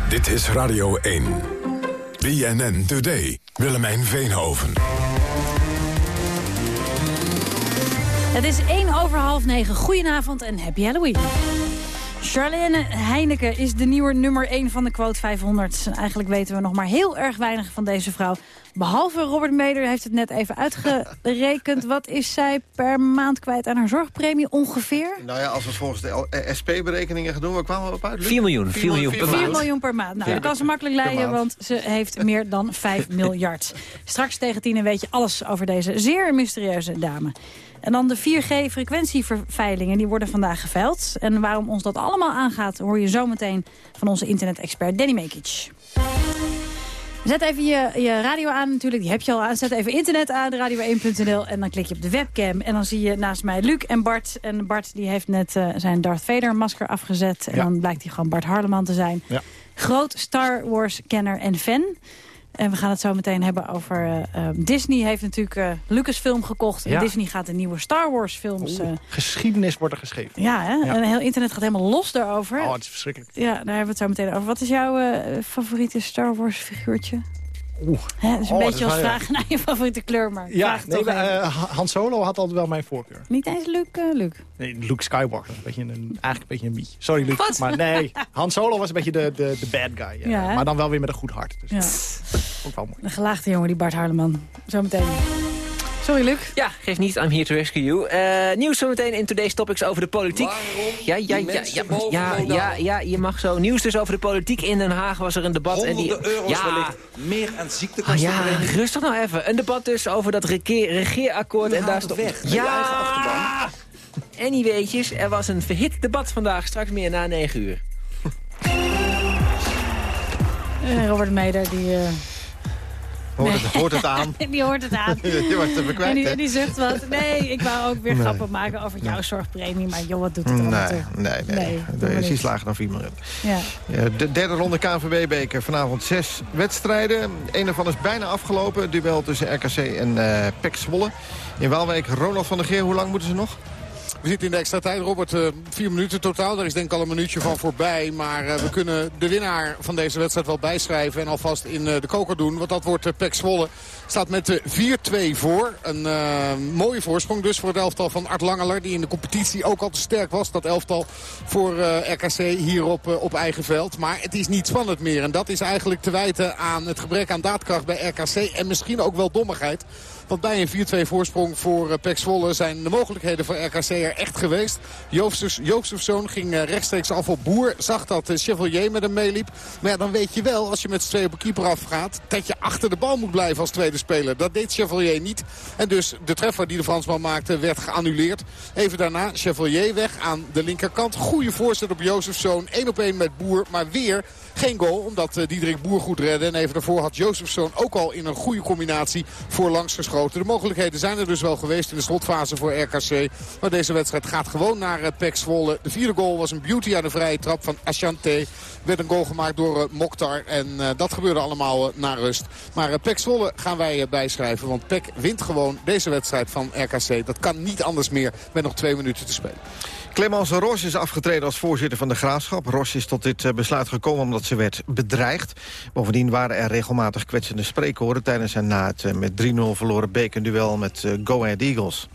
Dit is Radio 1. BNN Today. Willemijn Veenhoven. Het is 1 over half negen. Goedenavond en happy Halloween. Charlene Heineken is de nieuwe nummer 1 van de quote 500. En Eigenlijk weten we nog maar heel erg weinig van deze vrouw. Behalve Robert Meder heeft het net even uitgerekend. Wat is zij per maand kwijt aan haar zorgpremie ongeveer? Nou ja, als we het volgens de SP-berekeningen gaan doen, waar kwamen we op uit? Luc? 4 miljoen, 4 miljoen per 4 maand. miljoen per maand. Nou, Ja. dat kan ze makkelijk leiden, want ze heeft meer dan 5 miljard. Straks tegen tien weet je alles over deze zeer mysterieuze dame. En dan de 4G-frequentieverveilingen, die worden vandaag geveild. En waarom ons dat allemaal aangaat, hoor je zometeen van onze internet-expert Danny Mekic. Zet even je, je radio aan natuurlijk, die heb je al aan. Zet even internet aan, radio1.nl en dan klik je op de webcam. En dan zie je naast mij Luc en Bart. En Bart die heeft net eh, zijn Darth Vader masker afgezet. En Ja. dan blijkt hij gewoon Bart Harleman te zijn. Ja. Groot Star Wars-kenner en fan. En we gaan het zo meteen hebben over... eh, eh, Disney heeft natuurlijk eh, Lucasfilm gekocht. En Ja. Disney gaat de nieuwe Star Wars films... eh, Geschiedenis wordt er geschreven. ja, hè? Ja. en heel internet gaat helemaal los daarover. Oh, het is verschrikkelijk. Ja, daar hebben we het zo meteen over. Wat is jouw favoriete Star Wars figuurtje? Oeh. Hè, het is een Oh, dat beetje als wel, vragen naar je favoriete kleur, maar Ja, nee, eh, Han Solo had altijd wel mijn voorkeur. Niet eens Luke, eh, Luke. Nee, Luke Skywalker. Een beetje een, eigenlijk een beetje een bietje. Sorry, Luke. Maar nee, Han Solo was een beetje de, de, de bad guy. ja. Ja, maar dan wel weer met een goed hart. Dus Ja. ook wel mooi. De gelaagde jongen, die Bart Harleman. Zometeen. Sorry, Luc. Ja, geef niet, I'm here to rescue you. Eh, nieuws zometeen in Today's Topics over de politiek. ja, ja, ja, ja, ja, ja, ja, je mag zo. Nieuws dus over de politiek. In Den Haag was er een debat. en die, euro's ja, wellicht meer aan Ah, ziektekostenpremie. ja, rustig nou even. Een debat dus over dat regeer, regeerakkoord. U en daar stond- weg je. Ja! En die weetjes, er was een verhit debat vandaag. Straks meer na 9 uur. Eh, Robert Meder, die... eh, Hoort, het, hoort het aan? die hoort het aan. Je wordt er en die, die zegt wat. Nee, ik wou ook weer Nee. grappen maken over jouw zorgpremie. Maar joh, wat doet het Nee, nee, nee. Nee, nee slagen dan 4 miljoen. Ja. De derde ronde KNVB-beker. Vanavond zes wedstrijden. Eén daarvan is bijna afgelopen. Het duel tussen RKC en eh PEC Zwolle. In Waalwijk, Ronald van der Geer. Hoe lang moeten ze nog? We zitten in de extra tijd, Robert. eh, vier minuten totaal. Daar is denk ik al een minuutje van voorbij. Maar eh, we kunnen de winnaar van deze wedstrijd wel bijschrijven. En alvast in eh, de koker doen. Want dat wordt Pek Zwolle. Staat met de 4-2 voor. Een mooie voorsprong dus voor het elftal van Art Langeler. Die in de competitie ook al te sterk was. Dat elftal voor RKC hier op, op eigen veld. Maar het is niet spannend meer. En dat is eigenlijk te wijten aan het gebrek aan daadkracht bij RKC. En misschien ook wel dommigheid. Want bij een 4-2 voorsprong voor uh, Pek Zwolle zijn de mogelijkheden voor RKC er echt geweest. Joosters, ging uh, rechtstreeks af op Boer. Zag dat Chevalier met hem meeliep. Maar ja, dan weet je wel, als je met z'n tweeën op een keeper afgaat... dat je achter de bal moet blijven als tweede speler. Dat deed Chevalier niet. En dus de treffer die de Fransman maakte werd geannuleerd. Even daarna Chevalier weg aan de linkerkant. Goede voorzet op Joostefzoon. 1 op 1 met Boer. Maar weer Geen goal, omdat uh, Diederik Boer goed redde. En even daarvoor had Jozefzoon ook al in een goede combinatie voorlangs geschoten. De mogelijkheden zijn er dus wel geweest in de slotfase voor RKC. Maar deze wedstrijd gaat gewoon naar uh, Pek Zwolle. De vierde goal was een beauty aan de vrije trap van Ashante. Werd een goal gemaakt door uh, Mokhtar. En dat gebeurde allemaal na rust. Maar Pek Zwolle gaan wij bijschrijven. Want Pek wint gewoon deze wedstrijd van RKC. Dat kan niet anders meer met nog twee minuten te spelen. Clemence Roche is afgetreden als voorzitter van de Graafschap. Roche is tot dit besluit gekomen omdat ze werd bedreigd. Bovendien waren er regelmatig kwetsende spreekhoren... tijdens en na het met 3-0 verloren bekenduel met Go Ahead Eagles.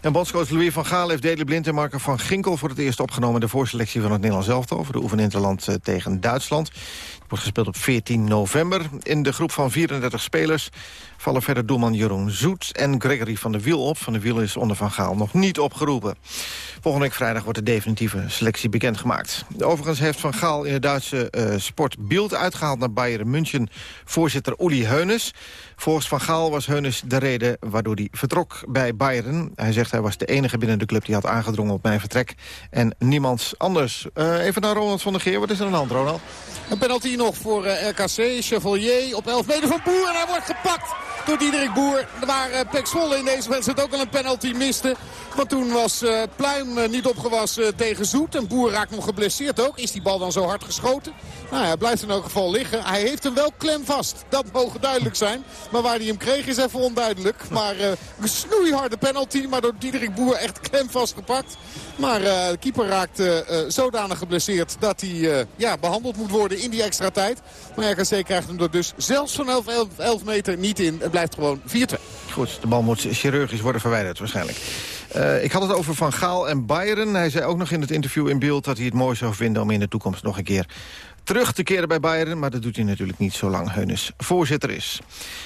En bondscoach Louis van Gaal heeft Deli Blind en Marco van Ginkel... voor het eerst opgenomen de voorselectie van het Nederlands elftal... voor de oefeninterland tegen Duitsland. Het wordt gespeeld op 14 november. In de groep van 34 spelers vallen verder doelman Jeroen Zoet en Gregory van der Wiel op. Van der Wiel is onder Van Gaal nog niet opgeroepen. Volgende week vrijdag wordt de definitieve selectie bekendgemaakt. Overigens heeft Van Gaal in de Duitse uh, sport Bild uitgehaald naar Bayern München voorzitter Uli Heunes. Volgens Van Gaal was Heunes de reden waardoor hij vertrok bij Bayern. Hij zegt hij was de enige binnen de club die had aangedrongen op mijn vertrek. En niemand anders. Uh, even naar Ronald van der Geer. Wat is er aan de hand, Ronald? Een penalty nog voor uh, RKC. Chevalier op 11 meter van Boer. En hij wordt gepakt door Diederik Boer. Waar uh, Pek Zwolle in deze wedstrijd ook al een penalty miste. Want toen was uh, Pluim uh, niet opgewassen tegen Zoet. En Boer raakt nog geblesseerd ook. Is die bal dan zo hard geschoten? Nou hij blijft in elk geval liggen. Hij heeft hem wel klem vast. Dat mogen duidelijk zijn. Maar waar hij hem kreeg is even onduidelijk. Maar uh, een snoeiharde penalty. Maar door Diederik Boer echt klem vastgepakt. Maar de keeper raakt zodanig geblesseerd dat hij ja, behandeld moet worden in die extra tijd. Maar RKC krijgt hem er dus zelfs van 11, 11, 11 meter niet in. Blijft gewoon 4-2. Goed, de bal moet chirurgisch worden verwijderd waarschijnlijk. Uh, ik had het over Van Gaal en Bayern. Hij zei ook nog in het interview in beeld dat hij het mooi zou vinden... om in de toekomst nog een keer terug te keren bij Bayern. Maar dat doet hij natuurlijk niet zolang Heunes voorzitter is.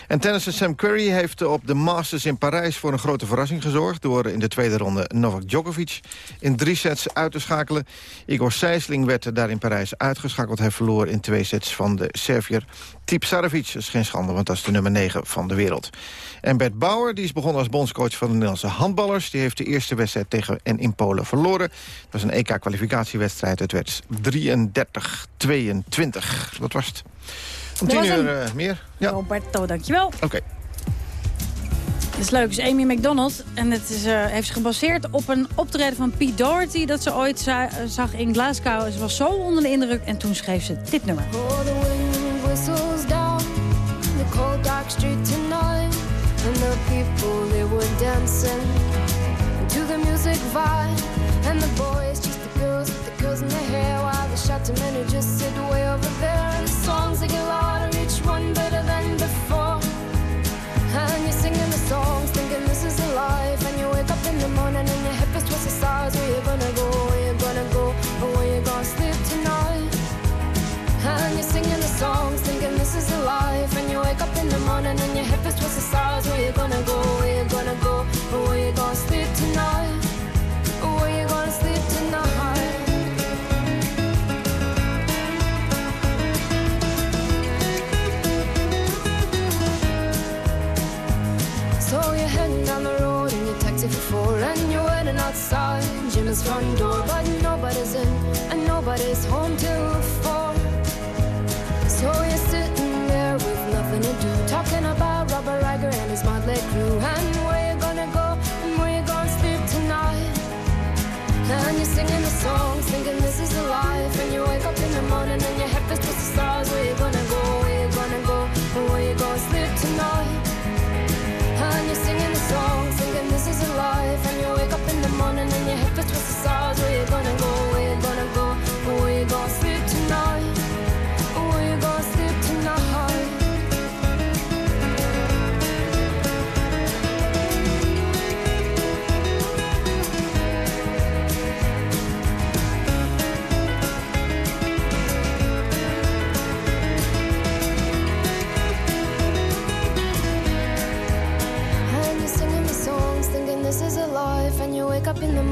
En tennisser Sam Curry heeft op de Masters in Parijs... voor een grote verrassing gezorgd... door in de tweede ronde Novak Djokovic in drie sets uit te schakelen. Igor Sijsling werd daar in Parijs uitgeschakeld. Hij verloor in twee sets van de Servier Tipsarevic. Dat is geen schande, want dat is de nummer 9 van de wereld. En Bert Bauer, die is begonnen als bondscoach van de Nederlandse handballers. Die heeft de eerste wedstrijd tegen en in Polen verloren. Het was een EK-kwalificatiewedstrijd. Het werd 33-22. Dat was het. Om tien uur uh, meer. Ja. Roberto, dankjewel. Oké. Okay. Het is leuk, het is Amy McDonald. En het is, uh, heeft zich gebaseerd op een optreden van Pete Doherty... dat ze ooit za zag in Glasgow. Ze was zo onder de indruk en toen schreef ze dit nummer. Whistles down the cold dark street tonight. And the people, they were dancing to the music vibe. And the boys, just the girls with the girls in their hair While the shouting men who just sit way over there. And the songs, they get louder, front door But nobody's in and nobody's home till four So you're sitting there with nothing to do Talking about Robert Riger and his motley crew. And where you gonna go and where you gonna sleep tonight? And you're singing the songs thinking this is a life. And you wake up in the morning and your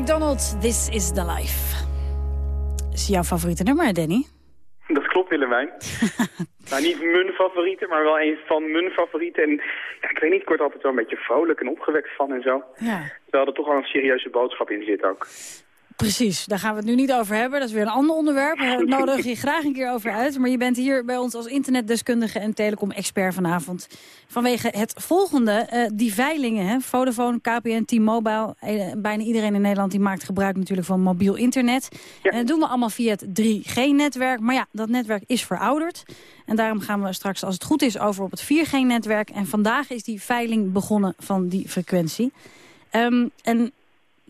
McDonald, This is the Life. Is jouw favoriete nummer, Danny? Dat klopt, Willemijn. nou, niet mijn favoriete, maar wel een van mijn favorieten. En ja, ik weet niet, ik word altijd wel een beetje vrolijk en opgewekt van en zo. Ja. Terwijl er toch wel een serieuze boodschap in zit ook. Precies, daar gaan we het nu niet over hebben. Dat is weer een ander onderwerp. Daar nodig je graag een keer over uit. Maar je bent hier bij ons als internetdeskundige en telecom-expert vanavond. Vanwege het volgende, eh, die veilingen. Hè? Vodafone, KPN, T-Mobile. Eh, bijna iedereen in Nederland die maakt gebruik natuurlijk van mobiel internet. En dat doen we allemaal via het 3G-netwerk. Maar ja, dat netwerk is verouderd. En daarom gaan we straks, als het goed is, over op het 4G-netwerk. En vandaag is die veiling begonnen van die frequentie. Ehm, en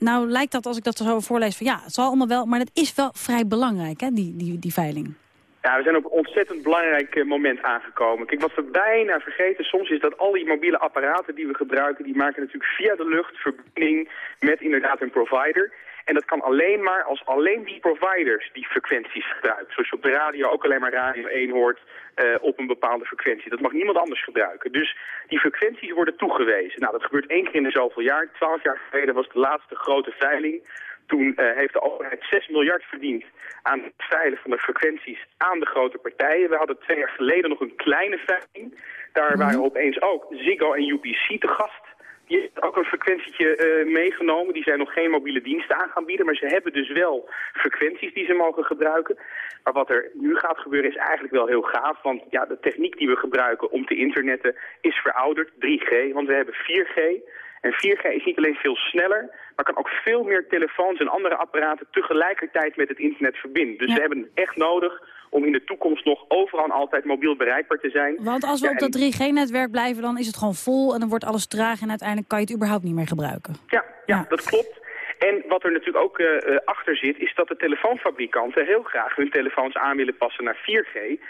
nou lijkt dat, als ik dat zo voorlees, van ja, het zal allemaal wel... maar dat is wel vrij belangrijk, hè, die, die, die veiling. Ja, we zijn op een ontzettend belangrijk eh, moment aangekomen. Kijk, wat we bijna vergeten soms is dat al die mobiele apparaten die we gebruiken... die maken natuurlijk via de lucht verbinding met inderdaad een provider... En dat kan alleen maar als alleen die providers die frequenties gebruiken. Zoals je op de radio ook alleen maar Radio 1 hoort eh, op een bepaalde frequentie. Dat mag niemand anders gebruiken. Dus die frequenties worden toegewezen. Nou, dat gebeurt één keer in de zoveel jaar. Twaalf jaar geleden was de laatste grote veiling. Toen eh, heeft de overheid 6 miljard verdiend aan het veilen van de frequenties aan de grote partijen. We hadden twee jaar geleden nog een kleine veiling. Daar waren opeens ook Ziggo en UPC te gast. Die heeft ook een frequentietje eh, meegenomen. Die zijn nog geen mobiele diensten aan gaan bieden. Maar ze hebben dus wel frequenties die ze mogen gebruiken. Maar wat er nu gaat gebeuren is eigenlijk wel heel gaaf. Want ja, de techniek die we gebruiken om te internetten is verouderd. 3G, want we hebben 4G. En 4G is niet alleen veel sneller, maar kan ook veel meer telefoons en andere apparaten tegelijkertijd met het internet verbinden. Dus we hebben het echt nodig om in de toekomst nog overal en altijd mobiel bereikbaar te zijn. Want als we Ja, op dat 3G-netwerk blijven, dan is het gewoon vol... en dan wordt alles traag en uiteindelijk kan je het überhaupt niet meer gebruiken. Ja, ja, dat klopt. En wat er natuurlijk ook eh, eh, achter zit, is dat de telefoonfabrikanten heel graag hun telefoons aan willen passen naar 4G.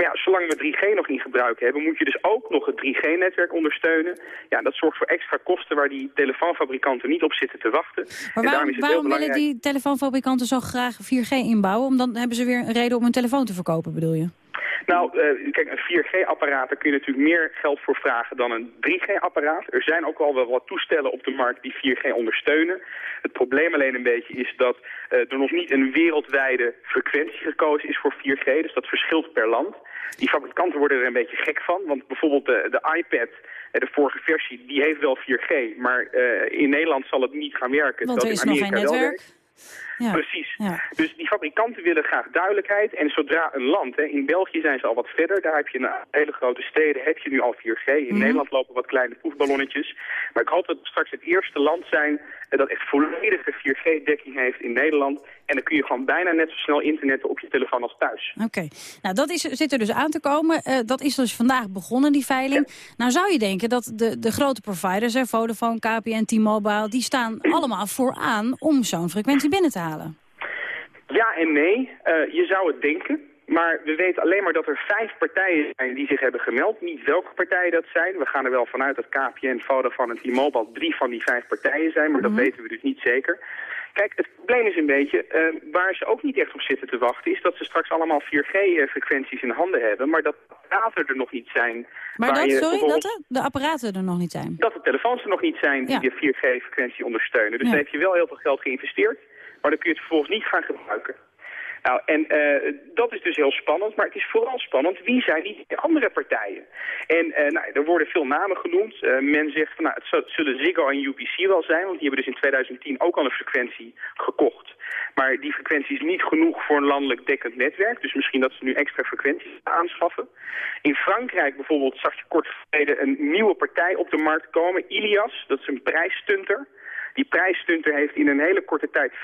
Maar ja, zolang we 3G nog niet gebruikt hebben, moet je dus ook nog het 3G-netwerk ondersteunen. Ja, dat zorgt voor extra kosten waar die telefoonfabrikanten niet op zitten te wachten. Maar waarom, is het waarom willen die telefoonfabrikanten zo graag 4G inbouwen? Om dan hebben ze weer een reden om hun telefoon te verkopen, bedoel je? Nou, eh, kijk, een 4G-apparaat, daar kun je natuurlijk meer geld voor vragen dan een 3G-apparaat. Er zijn ook al wel wat toestellen op de markt die 4G ondersteunen. Het probleem alleen een beetje is dat eh, er nog niet een wereldwijde frequentie gekozen is voor 4G. Dus dat verschilt per land. Die fabrikanten worden er een beetje gek van, want bijvoorbeeld de, de iPad... eh, De vorige versie, die heeft wel 4G, maar eh, in Nederland zal het niet gaan werken. Want er terwijl is in nog geen Amerika netwerk. Ja. Precies. Ja. Dus die fabrikanten willen graag duidelijkheid. En zodra een land, hè, in België zijn ze al wat verder, daar heb je in hele grote steden, heb je nu al 4G. In Mhm. Nederland lopen wat kleine proefballonnetjes. Maar ik hoop dat we straks het eerste land zijn eh, dat echt volledige 4G-dekking heeft in Nederland. En dan kun je gewoon bijna net zo snel internetten op je telefoon als thuis. Oké, nou dat is, zit er dus aan te komen. Eh, dat is dus vandaag begonnen, die veiling. Nou zou je denken dat de, de grote providers, hè, Vodafone, KPN, T-Mobile... die staan allemaal vooraan om zo'n frequentie binnen te halen. Ja en nee. Eh, je zou het denken. Maar we weten alleen maar dat er vijf partijen zijn die zich hebben gemeld. Niet welke partijen dat zijn. We gaan er wel vanuit dat KPN, Vodafone en T-Mobile drie van die vijf partijen zijn. Maar dat weten we dus niet zeker. Kijk, het probleem is een beetje, eh, waar ze ook niet echt op zitten te wachten... is dat ze straks allemaal 4G-frequenties in handen hebben... maar dat de apparaten er nog niet zijn. Maar dat, je sorry, dat de, de apparaten er nog niet zijn. dat de telefoons er nog niet zijn die Ja. de 4G-frequentie ondersteunen. Dus Ja. dan heb je wel heel veel geld geïnvesteerd, maar dan kun je het vervolgens niet gaan gebruiken. Nou, en eh, dat is dus heel spannend, maar het is vooral spannend wie zijn die andere partijen. En eh, nou, er worden veel namen genoemd. Eh, men zegt van nou, het zu- zullen Ziggo en UPC wel zijn, want die hebben dus in 2010 ook al een frequentie gekocht. Maar die frequentie is niet genoeg voor een landelijk dekkend netwerk. Dus misschien dat ze nu extra frequenties aanschaffen. In Frankrijk bijvoorbeeld zag je kort geleden een nieuwe partij op de markt komen. Ilias, dat is een prijsstunter. Die prijsstunter heeft in een hele korte tijd 5%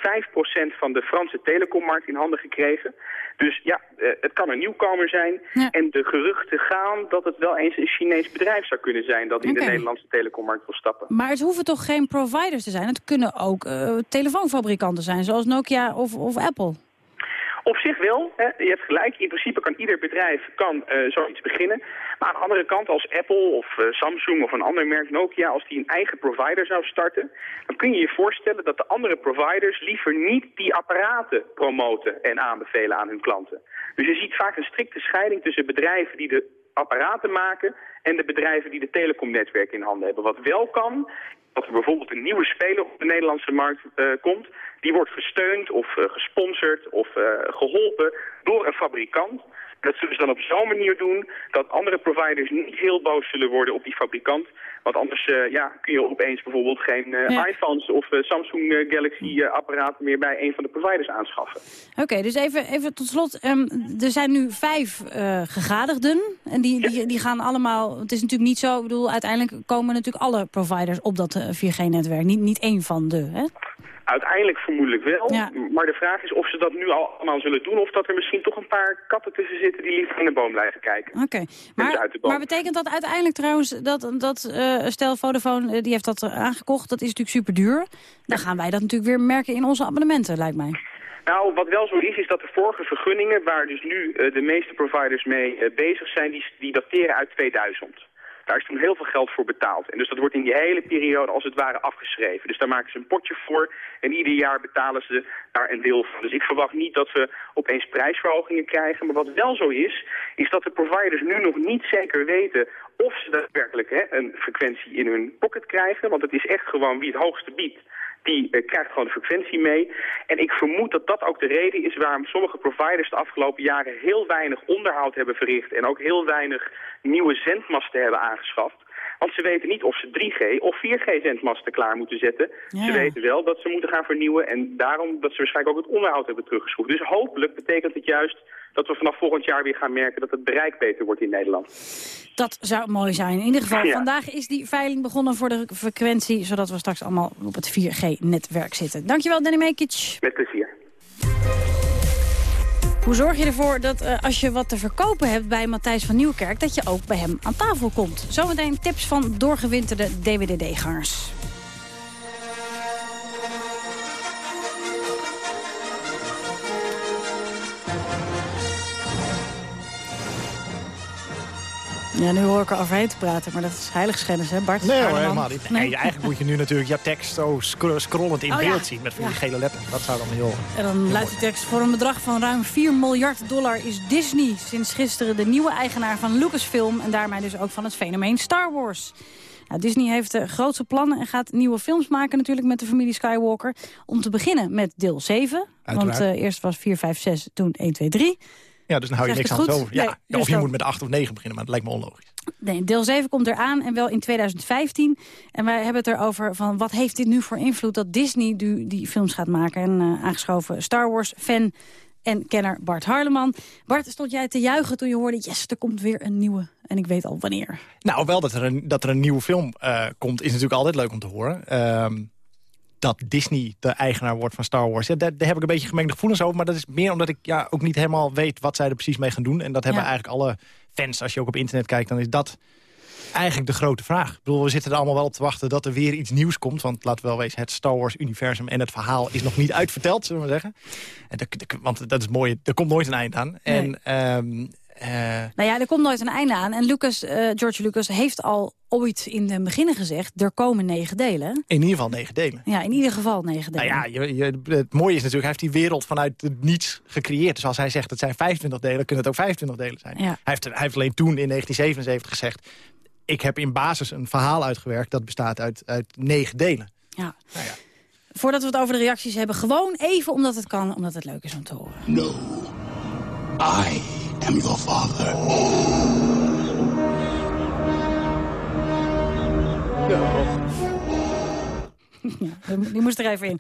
van de Franse telecommarkt in handen gekregen. Dus ja, eh, het kan een nieuwkomer zijn. En de geruchten gaan dat het wel eens een Chinees bedrijf zou kunnen zijn... dat in de Nederlandse telecommarkt wil stappen. Maar het hoeven toch geen providers te zijn? Het kunnen ook eh, telefoonfabrikanten zijn, zoals Nokia of, of Apple. Op zich wel, hè, je hebt gelijk. In principe kan ieder bedrijf kan, eh, zoiets beginnen. Maar aan de andere kant, als Apple of eh, Samsung of een ander merk Nokia... als die een eigen provider zou starten... dan kun je je voorstellen dat de andere providers liever niet die apparaten promoten... en aanbevelen aan hun klanten. Dus je ziet vaak een strikte scheiding tussen bedrijven die de apparaten maken en de bedrijven die de telecomnetwerken in handen hebben. Wat wel kan, dat er bijvoorbeeld een nieuwe speler op de Nederlandse markt eh, komt. Die wordt gesteund of eh, gesponsord of eh, geholpen door een fabrikant. Dat zullen ze dan op zo'n manier doen dat andere providers niet heel boos zullen worden op die fabrikant. Want anders eh, ja, kun je opeens bijvoorbeeld geen eh, Ja. iPhones of eh, Samsung Galaxy apparaten meer bij een van de providers aanschaffen. Oké, dus even, even tot slot. ehm, er zijn nu vijf gegadigden. En die, die, die gaan allemaal... Het is natuurlijk niet zo... Ik bedoel, uiteindelijk komen natuurlijk alle providers op dat eh, 4G-netwerk. Niet, niet één van de, hè? Uiteindelijk vermoedelijk wel, Ja. maar de vraag is of ze dat nu al allemaal zullen doen... of dat er misschien toch een paar katten tussen zitten die liever in de boom blijven kijken. Oké, maar, maar betekent dat uiteindelijk trouwens... dat, dat eh, stel Vodafone, eh, die heeft dat aangekocht, dat is natuurlijk super duur. Dan gaan wij dat natuurlijk weer merken in onze abonnementen, lijkt mij. Nou, wat wel zo is, is dat de vorige vergunningen, waar dus nu eh, de meeste providers mee bezig zijn, die, die dateren uit 2000. Daar is toen heel veel geld voor betaald. En dus dat wordt in die hele periode als het ware afgeschreven. Dus daar maken ze een potje voor en ieder jaar betalen ze daar een deel van. Dus ik verwacht niet dat we opeens prijsverhogingen krijgen. Maar wat wel zo is, is dat de providers nu nog niet zeker weten of ze daadwerkelijk hè, een frequentie in hun pocket krijgen. Want het is echt gewoon wie het hoogste biedt die eh, krijgt gewoon de frequentie mee. En ik vermoed dat dat ook de reden is waarom sommige providers de afgelopen jaren heel weinig onderhoud hebben verricht en ook heel weinig nieuwe zendmasten hebben aangeschaft. Want ze weten niet of ze 3G of 4G-zendmasten klaar moeten zetten. Ja. Ze weten wel dat ze moeten gaan vernieuwen en daarom dat ze waarschijnlijk ook het onderhoud hebben teruggeschroefd. Dus hopelijk betekent het juist dat we vanaf volgend jaar weer gaan merken dat het bereik beter wordt in Nederland. Dat zou mooi zijn. In ieder geval, Ja. vandaag is die veiling begonnen voor de frequentie... zodat we straks allemaal op het 4G-netwerk zitten. Dankjewel, Danny Mekic. Met plezier. Hoe zorg je ervoor dat eh, als je wat te verkopen hebt bij Matthijs van Nieuwkerk... dat je ook bij hem aan tafel komt? Zometeen tips van doorgewinterde DWDD-gangers. Ja, nu hoor ik er overheen te praten, maar dat is heiligschennis, hè Bart? Nee hoor, helemaal niet. Nee, eigenlijk moet je nu natuurlijk je tekst zo scro- scrollend in Oh, ja. beeld zien met van die Ja. gele letters. Dat zou dan heel... En dan luidt de tekst voor een bedrag van ruim 4 miljard dollar is Disney sinds gisteren de nieuwe eigenaar van Lucasfilm en daarmee dus ook van het fenomeen Star Wars. Nou, Disney heeft de grootste plannen en gaat nieuwe films maken natuurlijk met de familie Skywalker. Om te beginnen met deel 7, want eh, eerst was 4, 5, 6, toen 1, 2, 3. Ja, dus dan hou je niks ik aan het over. Ja, Nee, dus of je dan- moet met 8 of 9 beginnen, maar dat lijkt me onlogisch. Nee, deel 7 komt eraan en wel in 2015. En wij hebben het erover van wat heeft dit nu voor invloed dat Disney die, die films gaat maken. En eh, aangeschoven Star Wars fan en kenner Bart Harleman. Bart, stond jij te juichen toen je hoorde, yes, er komt weer een nieuwe. En ik weet al wanneer. Nou, wel dat er een, dat er een nieuwe film eh, komt, is natuurlijk altijd leuk om te horen. Ehm, dat Disney de eigenaar wordt van Star Wars. Ja, daar, daar heb ik een beetje gemengde gevoelens over. Maar dat is meer omdat ik ja, ook niet helemaal weet wat zij er precies mee gaan doen. En dat hebben Ja. eigenlijk alle fans. Als je ook op internet kijkt, dan is dat eigenlijk de grote vraag. Ik bedoel, we zitten er allemaal wel op te wachten dat er weer iets nieuws komt. Want laten we wel wezen, het Star Wars-universum en het verhaal is nog niet uitverteld, zullen we maar zeggen. En want dat is mooi, er komt nooit een eind aan. En ehm, eh, Nou ja, er komt nooit een einde aan. En Lucas, eh, George Lucas heeft al ooit in het begin gezegd, er komen negen delen. in ieder geval negen delen. Ja, in ieder geval negen delen. Nou ja, je, je, het mooie is natuurlijk, hij heeft die wereld vanuit het niets gecreëerd. Dus als hij zegt het zijn 25 delen, kunnen het ook 25 delen zijn. Ja. Hij, heeft, hij heeft alleen toen in 1977 gezegd... ik heb in basis een verhaal uitgewerkt dat bestaat uit, uit negen delen. Ja. Voordat we het over de reacties hebben, gewoon even omdat het kan, omdat het leuk is om te horen. No. I am your father. Ja, die moest er even in.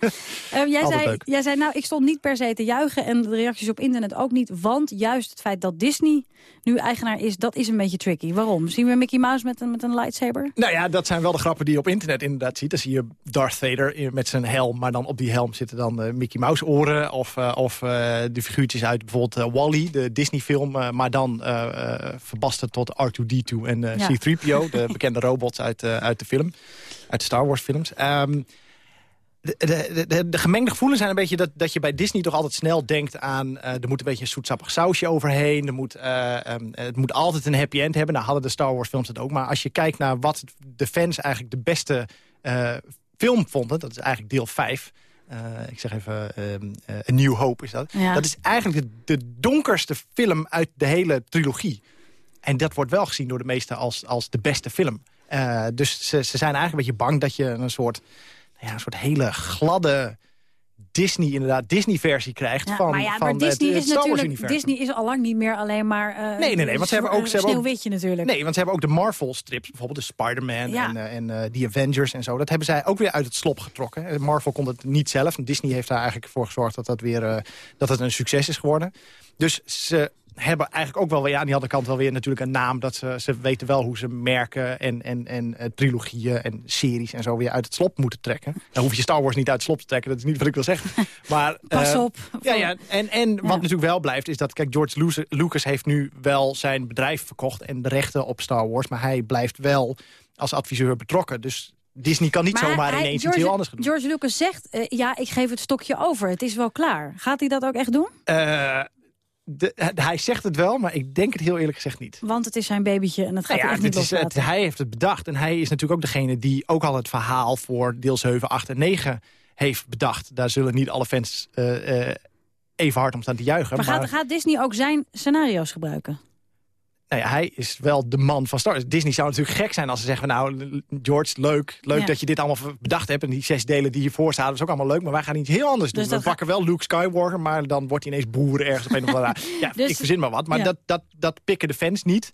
Eh, jij, Altijd zei, leuk. jij zei, nou, ik stond niet per se te juichen... en de reacties op internet ook niet. Want juist het feit dat Disney nu eigenaar is, dat is een beetje tricky. Waarom? Zien we Mickey Mouse met een, met een lightsaber? Nou ja, dat zijn wel de grappen die je op internet inderdaad ziet. Dan zie je Darth Vader met zijn helm, maar dan op die helm zitten dan eh, Mickey Mouse oren. Of, eh, of de figuurtjes uit bijvoorbeeld Wally, de Disney film. maar dan verbasterd tot R2-D2 en eh, Ja. C-3PO, de bekende robots uit, uit de film. Uit de Star Wars films. Ehm, de, de, de, de gemengde gevoelens zijn een beetje dat, dat je bij Disney toch altijd snel denkt aan... eh, er moet een beetje een zoetsappig sausje overheen. Er moet, eh, ehm, het moet altijd een happy end hebben. Nou hadden de Star Wars films het ook. Maar als je kijkt naar wat de fans eigenlijk de beste eh, film vonden... dat is eigenlijk deel 5... eh, ik zeg even, ehm, eh, A New Hope is dat. Ja. Dat is eigenlijk de, de donkerste film uit de hele trilogie. En dat wordt wel gezien door de meesten als, als de beste film. Dus ze, ze zijn eigenlijk een beetje bang dat je een soort, ja, een soort hele gladde Disney, inderdaad, Disney-versie krijgt Ja, van, maar ja, van maar Disney het, is het Star Wars natuurlijk universum. Disney is al lang niet meer alleen maar eh Nee, nee, nee, want ze hebben ook- ze hebben ook- natuurlijk. Nee, want ze hebben ook de Marvel-strips, bijvoorbeeld de Spider-Man Ja. en, eh, en eh, die Avengers en zo. Dat hebben zij ook weer uit het slop getrokken. Marvel kon het niet zelf. Disney heeft daar eigenlijk voor gezorgd dat dat weer dat het een succes is geworden. Dus ze hebben eigenlijk ook wel weer ja, aan die andere kant wel weer natuurlijk een naam. Dat ze, ze weten wel hoe ze merken en, en, en eh, trilogieën en series en zo weer uit het slop moeten trekken. Dan hoef je Star Wars niet uit het slop te trekken. Dat is niet wat ik wil zeggen. Maar, Pas eh, op. Ja, ja, en, en wat natuurlijk wel blijft is dat... Kijk, George Lucas, heeft nu wel zijn bedrijf verkocht... en de rechten op Star Wars. Maar hij blijft wel als adviseur betrokken. Dus Disney kan niet Maar zomaar hij- ineens George, iets heel anders gaan doen. George Lucas zegt, eh, ja, ik geef het stokje over. Het is wel klaar. Gaat hij dat ook echt doen? Eh, de, hij zegt het wel, maar ik denk het heel eerlijk gezegd niet. Want het is zijn babytje en het gaat Nou ja, echt niet is, het, hij heeft het bedacht. En hij is natuurlijk ook degene die ook al het verhaal voor deel 7, 8 en 9 heeft bedacht. Daar zullen niet alle fans eh, eh, even hard om staan te juichen. maar gaat, gaat Disney ook zijn scenario's gebruiken? Nou ja, hij is wel de man van Star Wars. Disney zou natuurlijk gek zijn als ze zeggen... nou, George, leuk, leuk Ja. dat je dit allemaal bedacht hebt... en die zes delen die hiervoor staan, dat is ook allemaal leuk... maar wij gaan iets heel anders doen. Dus We dat pakken wel Luke Skywalker... maar dan wordt hij ineens boer ergens op een of andere... ja, Dus- ik verzin maar wat. Maar ja. dat, dat, dat pikken de fans niet.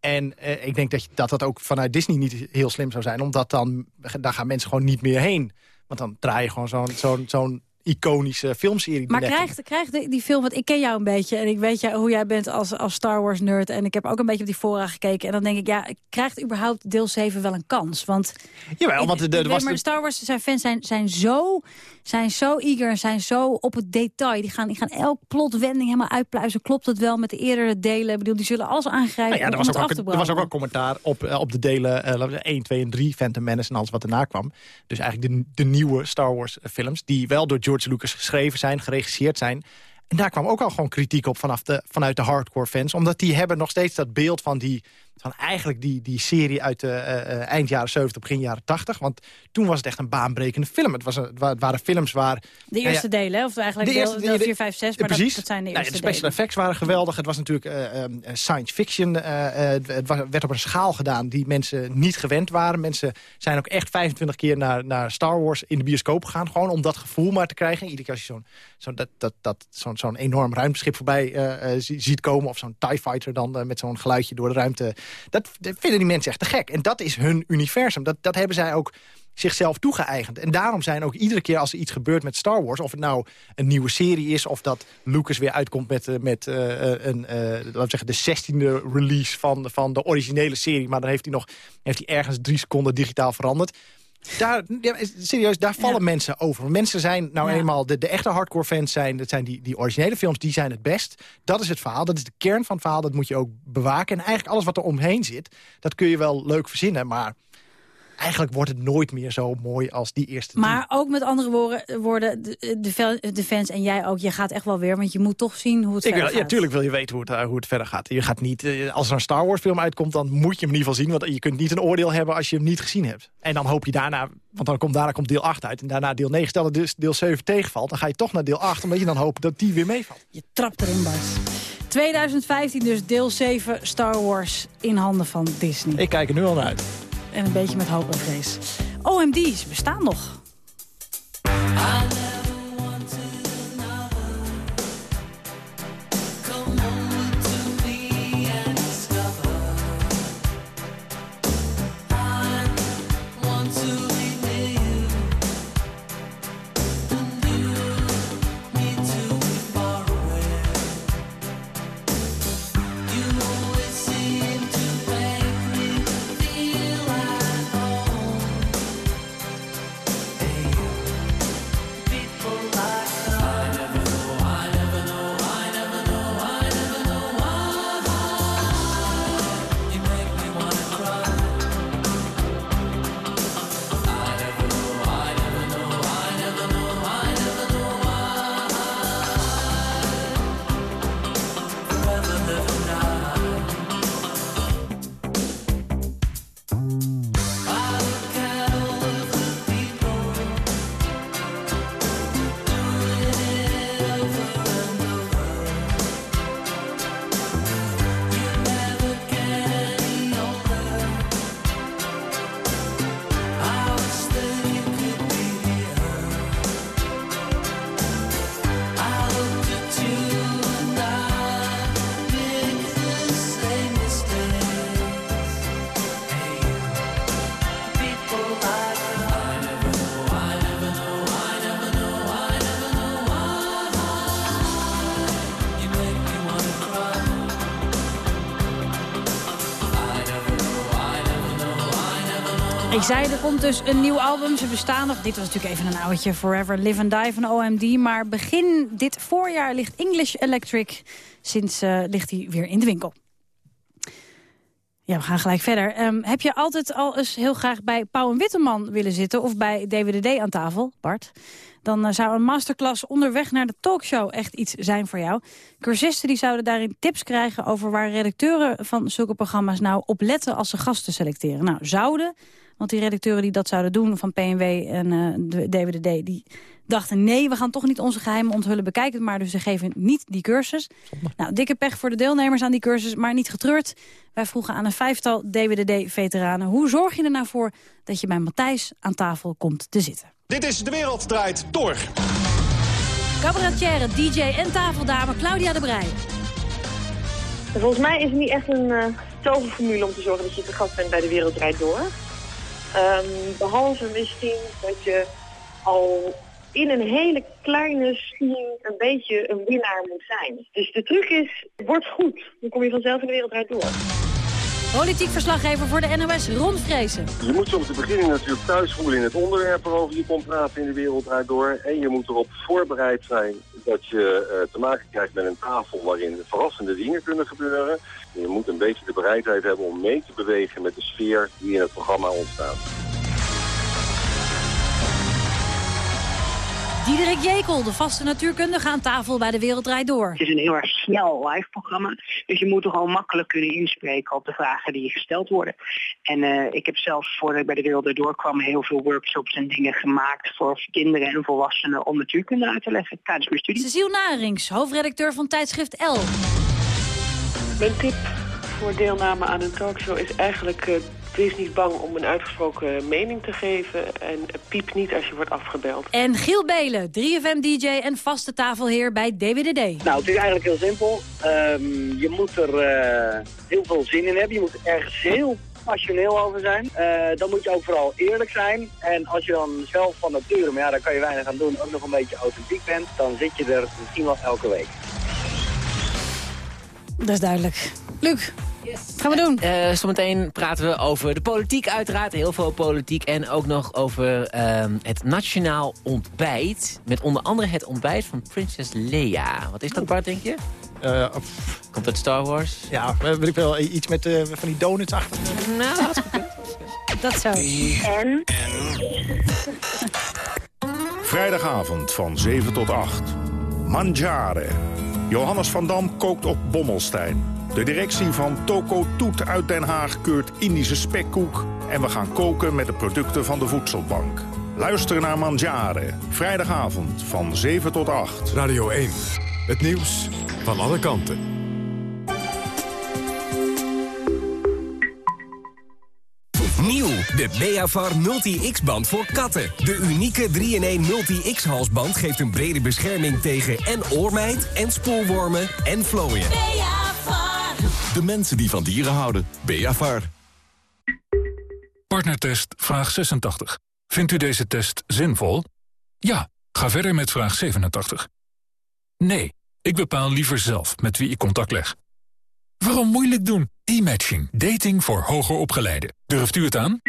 En eh, ik denk dat, dat dat ook vanuit Disney niet heel slim zou zijn... omdat dan, daar gaan mensen gewoon niet meer heen. Want dan draai je gewoon zo'n zo'n zo'n iconische filmserie. Maar krijgt, krijgt die, film, want ik ken jou een beetje... en ik weet jou, hoe jij bent als, als Star Wars nerd... en ik heb ook een beetje op die fora gekeken... en dan denk ik, ja, krijgt überhaupt deel 7 wel een kans? Want, Jawel, want de- de- was maar de- Star Wars zijn fans zijn, zijn, zo, zijn zo eager, zijn zo op het detail. Die gaan, die gaan elk plotwending helemaal uitpluizen. Klopt het wel met de eerdere delen? Ik bedoel, die zullen alles aangrijpen Nou ja, er was, ook, wel- er was ook commentaar op, eh, op de delen zeggen 1, 2 en 3, Phantom Menace en alles wat erna kwam. Dus eigenlijk de, de nieuwe Star Wars eh, films, die wel door George Lucas geschreven zijn, geregisseerd zijn. En daar kwam ook al gewoon kritiek op vanaf de, vanuit de hardcore fans. Omdat die hebben nog steeds dat beeld van, die, van eigenlijk die, die serie uit de eh, eh, eind jaren 70, begin jaren 80. Want toen was het echt een baanbrekende film. Het, was een, het wa- het waren films waar... De nou ja, eerste delen, hè? of eigenlijk de deel, eerste- deel de- 4, 5, 6, maar Precies. dat zijn de Nou ja, eerste de special delen. effects waren geweldig. Het was natuurlijk eh, science fiction. het werd op een schaal gedaan die mensen niet gewend waren. Mensen zijn ook echt 25 keer naar, naar Star Wars in de bioscoop gegaan. Gewoon om dat gevoel maar te krijgen. Iedere keer als je zo'n zo'n dat, dat, dat, zo'n zo'n enorm ruimteschip voorbij zie- ziet komen... of zo'n TIE Fighter dan met zo'n geluidje door de ruimte. Dat, vinden die mensen echt te gek. En dat is hun universum. Dat, dat hebben zij ook zichzelf toegeëigend. En daarom zijn ook iedere keer als er iets gebeurt met Star Wars... of het nou een nieuwe serie is... of dat Lucas weer uitkomt met, eh, met eh, eh, een, eh, laten we zeggen, de zestiende release van, van de originele serie... maar dan heeft hij nog heeft hij ergens drie seconden digitaal veranderd... Daar, ja, serieus, daar vallen mensen over. Mensen zijn nou Ja. eenmaal, de, de echte hardcore fans zijn... dat zijn die, die originele films, die zijn het best. Dat is het verhaal, dat is de kern van het verhaal. Dat moet je ook bewaken. En eigenlijk alles wat er omheen zit... dat kun je wel leuk verzinnen, maar... Eigenlijk wordt het nooit meer zo mooi als die eerste. Maar ook met andere woorden, woorden de, de, fans en jij ook, je gaat echt wel weer, want je moet toch zien hoe het Ik verder wil, ja, gaat. tuurlijk wil je weten hoe het, eh, hoe het verder gaat. Je gaat niet, eh, als er een Star Wars film uitkomt, dan moet je hem in ieder geval zien. Want je kunt niet een oordeel hebben als je hem niet gezien hebt. En dan hoop je daarna, want dan komt, daarna komt deel 8 uit. En daarna deel 9. Stel dat dus deel 7 tegenvalt, dan ga je toch naar deel 8. Omdat je dan hoopt dat die weer meevalt. Je trapt erin, Bas. 2015 dus deel 7 Star Wars in handen van Disney. Ik kijk er nu al naar uit. En een beetje met hoop en vrees. OMD's bestaan nog. Zei, er komt dus een nieuw album. Ze bestaan nog. Dit was natuurlijk even een oudje. Forever Live and Die van OMD. Maar begin dit voorjaar ligt English Electric. Sinds eh, ligt hij weer in de winkel. Ja, we gaan gelijk verder. Ehm, heb je altijd al eens heel graag bij Pauw en Witteman willen zitten... of bij DWDD aan tafel, Bart? Dan eh, zou een masterclass onderweg naar de talkshow echt iets zijn voor jou. Cursisten die zouden daarin tips krijgen over waar redacteuren van zulke programma's nou op letten als ze gasten selecteren. Nou, zouden, want die redacteuren die dat zouden doen van PNW en eh, de DWDD, die dachten nee, we gaan toch niet onze geheimen onthullen, bekijk het maar. Dus ze geven niet die cursus. Nou, dikke pech voor de deelnemers aan die cursus, maar niet getreurd. Wij vroegen aan een vijftal DWDD-veteranen, hoe zorg je er nou voor dat je bij Matthijs aan tafel komt te zitten? Dit is De Wereld Draait Door. Cabaretière, DJ en tafeldame Claudia de Brij. Volgens mij is het niet echt een uh, toverformule om te zorgen dat je te gast bent bij De Wereld Draait Door. Ehm, behalve misschien dat je al in een hele kleine scene een beetje een winnaar moet zijn. Dus de truc is, word goed. Dan kom je vanzelf in De Wereld Draait Door. Politiek verslaggever voor de NOS, Ron Vrezen. Je moet soms de beginning natuurlijk thuis voelen in het onderwerp waarover je komt praten in de wereld draait door. En je moet erop voorbereid zijn dat je uh, te maken krijgt met een tafel waarin verrassende dingen kunnen gebeuren. En je moet een beetje de bereidheid hebben om mee te bewegen met de sfeer die in het programma ontstaat. Diederik Jekel, de vaste natuurkundige aan tafel bij De Wereld Draait Door. Het is een heel erg snel live programma. Dus je moet toch al makkelijk kunnen inspreken op de vragen die je gesteld worden. En uh, ik heb zelfs voordat ik bij De Wereld Draait Door kwam heel veel workshops en dingen gemaakt voor kinderen en volwassenen om natuurkunde uit te leggen tijdens mijn studie. Cecile Narings, hoofdredacteur van tijdschrift L. Mijn tip voor deelname aan een talkshow is eigenlijk... Wees niet bang om een uitgesproken mening te geven. En piep niet als je wordt afgebeld. En Giel Belen, 3FM-dj en vaste tafelheer bij DWDD. Nou, het is eigenlijk heel simpel. Um, je moet er uh, heel veel zin in hebben. Je moet ergens heel passioneel over zijn. Uh, dan moet je ook vooral eerlijk zijn. En als je dan zelf van nature, maar ja, daar kan je weinig aan doen, ook nog een beetje authentiek bent, dan zit je er misschien wel elke week. Dat is duidelijk. Luc, gaan we doen? Uh, zometeen praten we over de politiek uiteraard. Heel veel politiek. En ook nog over uh, het nationaal ontbijt. Met onder andere het ontbijt van prinses Leia. Wat is dat Bart, denk je? Uh, Komt uit Star Wars? Ja, weet ik wel. Iets met uh, van die donuts achter. Nou, dat is goed. Dat zo. En? Vrijdagavond van 7 tot 8. Mangiare. Johannes van Dam kookt op Bommelstein. De directie van Toko Toet uit Den Haag keurt Indische spekkoek... en we gaan koken met de producten van de Voedselbank. Luister naar Mangiare. Vrijdagavond van 7 tot 8. Radio 1. Het nieuws van alle kanten. Nieuw, de Beavar Multi-X-band voor katten. De unieke 3-in-1 Multi-X-halsband geeft een brede bescherming tegen en oormijt... en spoorwormen en vlooien. Beavar. De mensen die van dieren houden. Beavar. Partnertest vraag 86. Vindt u deze test zinvol? Ja, ga verder met vraag 87. Nee, ik bepaal liever zelf met wie ik contact leg. Waarom moeilijk doen? E-matching. Dating voor hoger opgeleiden. Durft u het aan?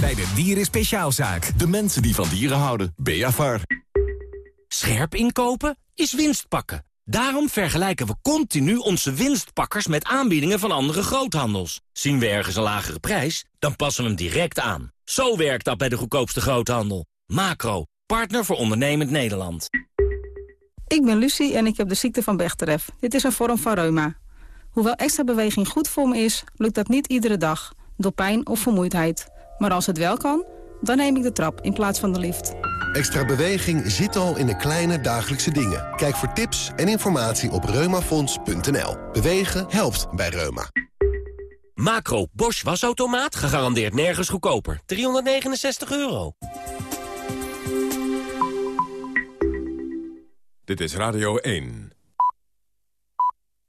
Bij de Dieren Speciaalzaak. De mensen die van dieren houden. Beavar. Scherp inkopen is winst pakken. Daarom vergelijken we continu onze winstpakkers met aanbiedingen van andere groothandels. Zien we ergens een lagere prijs, dan passen we hem direct aan. Zo werkt dat bij de goedkoopste groothandel. Macro, partner voor ondernemend Nederland. Ik ben Lucie en ik heb de ziekte van Bechterew. Dit is een vorm van reuma. Hoewel extra beweging goed voor me is, lukt dat niet iedere dag. Door pijn of vermoeidheid. Maar als het wel kan, dan neem ik de trap in plaats van de lift. Extra beweging zit al in de kleine dagelijkse dingen. Kijk voor tips en informatie op reumafonds.nl. Bewegen helpt bij reuma. Macro Bosch wasautomaat, gegarandeerd nergens goedkoper. 369 euro. Dit is Radio 1.